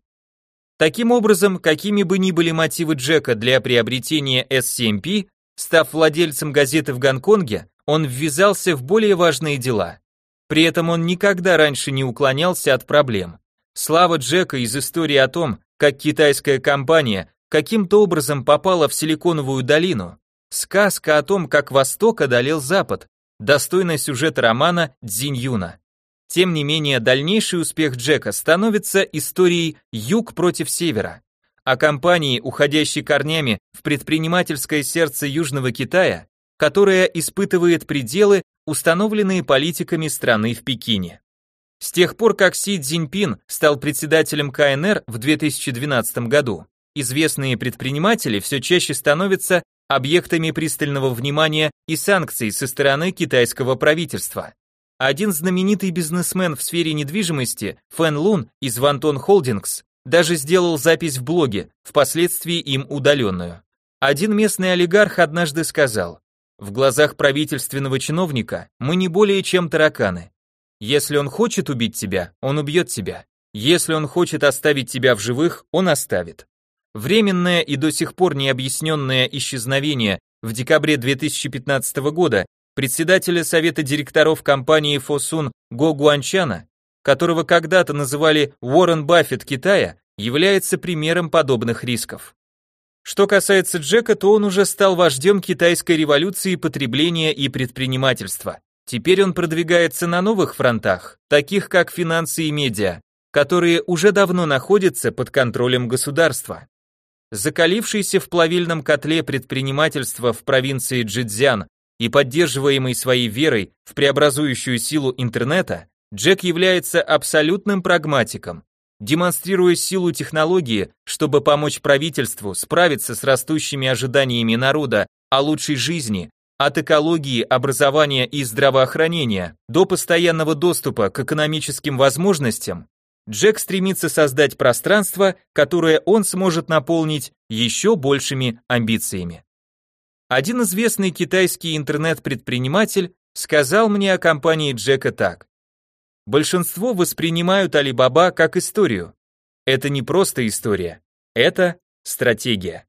Таким образом, какими бы ни были мотивы Джека для приобретения SCMP, став владельцем газеты в Гонконге, он ввязался в более важные дела. При этом он никогда раньше не уклонялся от проблем. Слава Джека из истории о том, как китайская компания каким-то образом попала в Силиконовую долину. Сказка о том, как Восток одолел Запад, достойный сюжет романа Дзиньюна. Тем не менее, дальнейший успех Джека становится историей Юг против Севера. О компании, уходящей корнями в предпринимательское сердце Южного Китая, которая испытывает пределы, установленные политиками страны в Пекине. С тех пор, как Си Цзиньпин стал председателем КНР в 2012 году, известные предприниматели все чаще становятся объектами пристального внимания и санкций со стороны китайского правительства. Один знаменитый бизнесмен в сфере недвижимости, Фэн Лун из Вантон Холдингс, даже сделал запись в блоге, впоследствии им удаленную. Один местный олигарх однажды сказал, «В глазах правительственного чиновника мы не более чем тараканы. Если он хочет убить тебя, он убьет тебя. Если он хочет оставить тебя в живых, он оставит». Временное и до сих пор необъясненное исчезновение в декабре 2015 года председателя совета директоров компании Fosun Го Гуанчана, которого когда-то называли Уоррен Баффет Китая, является примером подобных рисков. Что касается Джека, то он уже стал вождем китайской революции потребления и предпринимательства. Теперь он продвигается на новых фронтах, таких как финансы и медиа, которые уже давно находятся под контролем государства. Закалившийся в плавильном котле предпринимательства в провинции Джидзян и поддерживаемый своей верой в преобразующую силу интернета, Джек является абсолютным прагматиком, демонстрируя силу технологии, чтобы помочь правительству справиться с растущими ожиданиями народа о лучшей жизни, от экологии, образования и здравоохранения до постоянного доступа к экономическим возможностям, Джек стремится создать пространство, которое он сможет наполнить еще большими амбициями. Один известный китайский интернет-предприниматель сказал мне о компании Джека так. Большинство воспринимают Alibaba как историю. Это не просто история, это стратегия.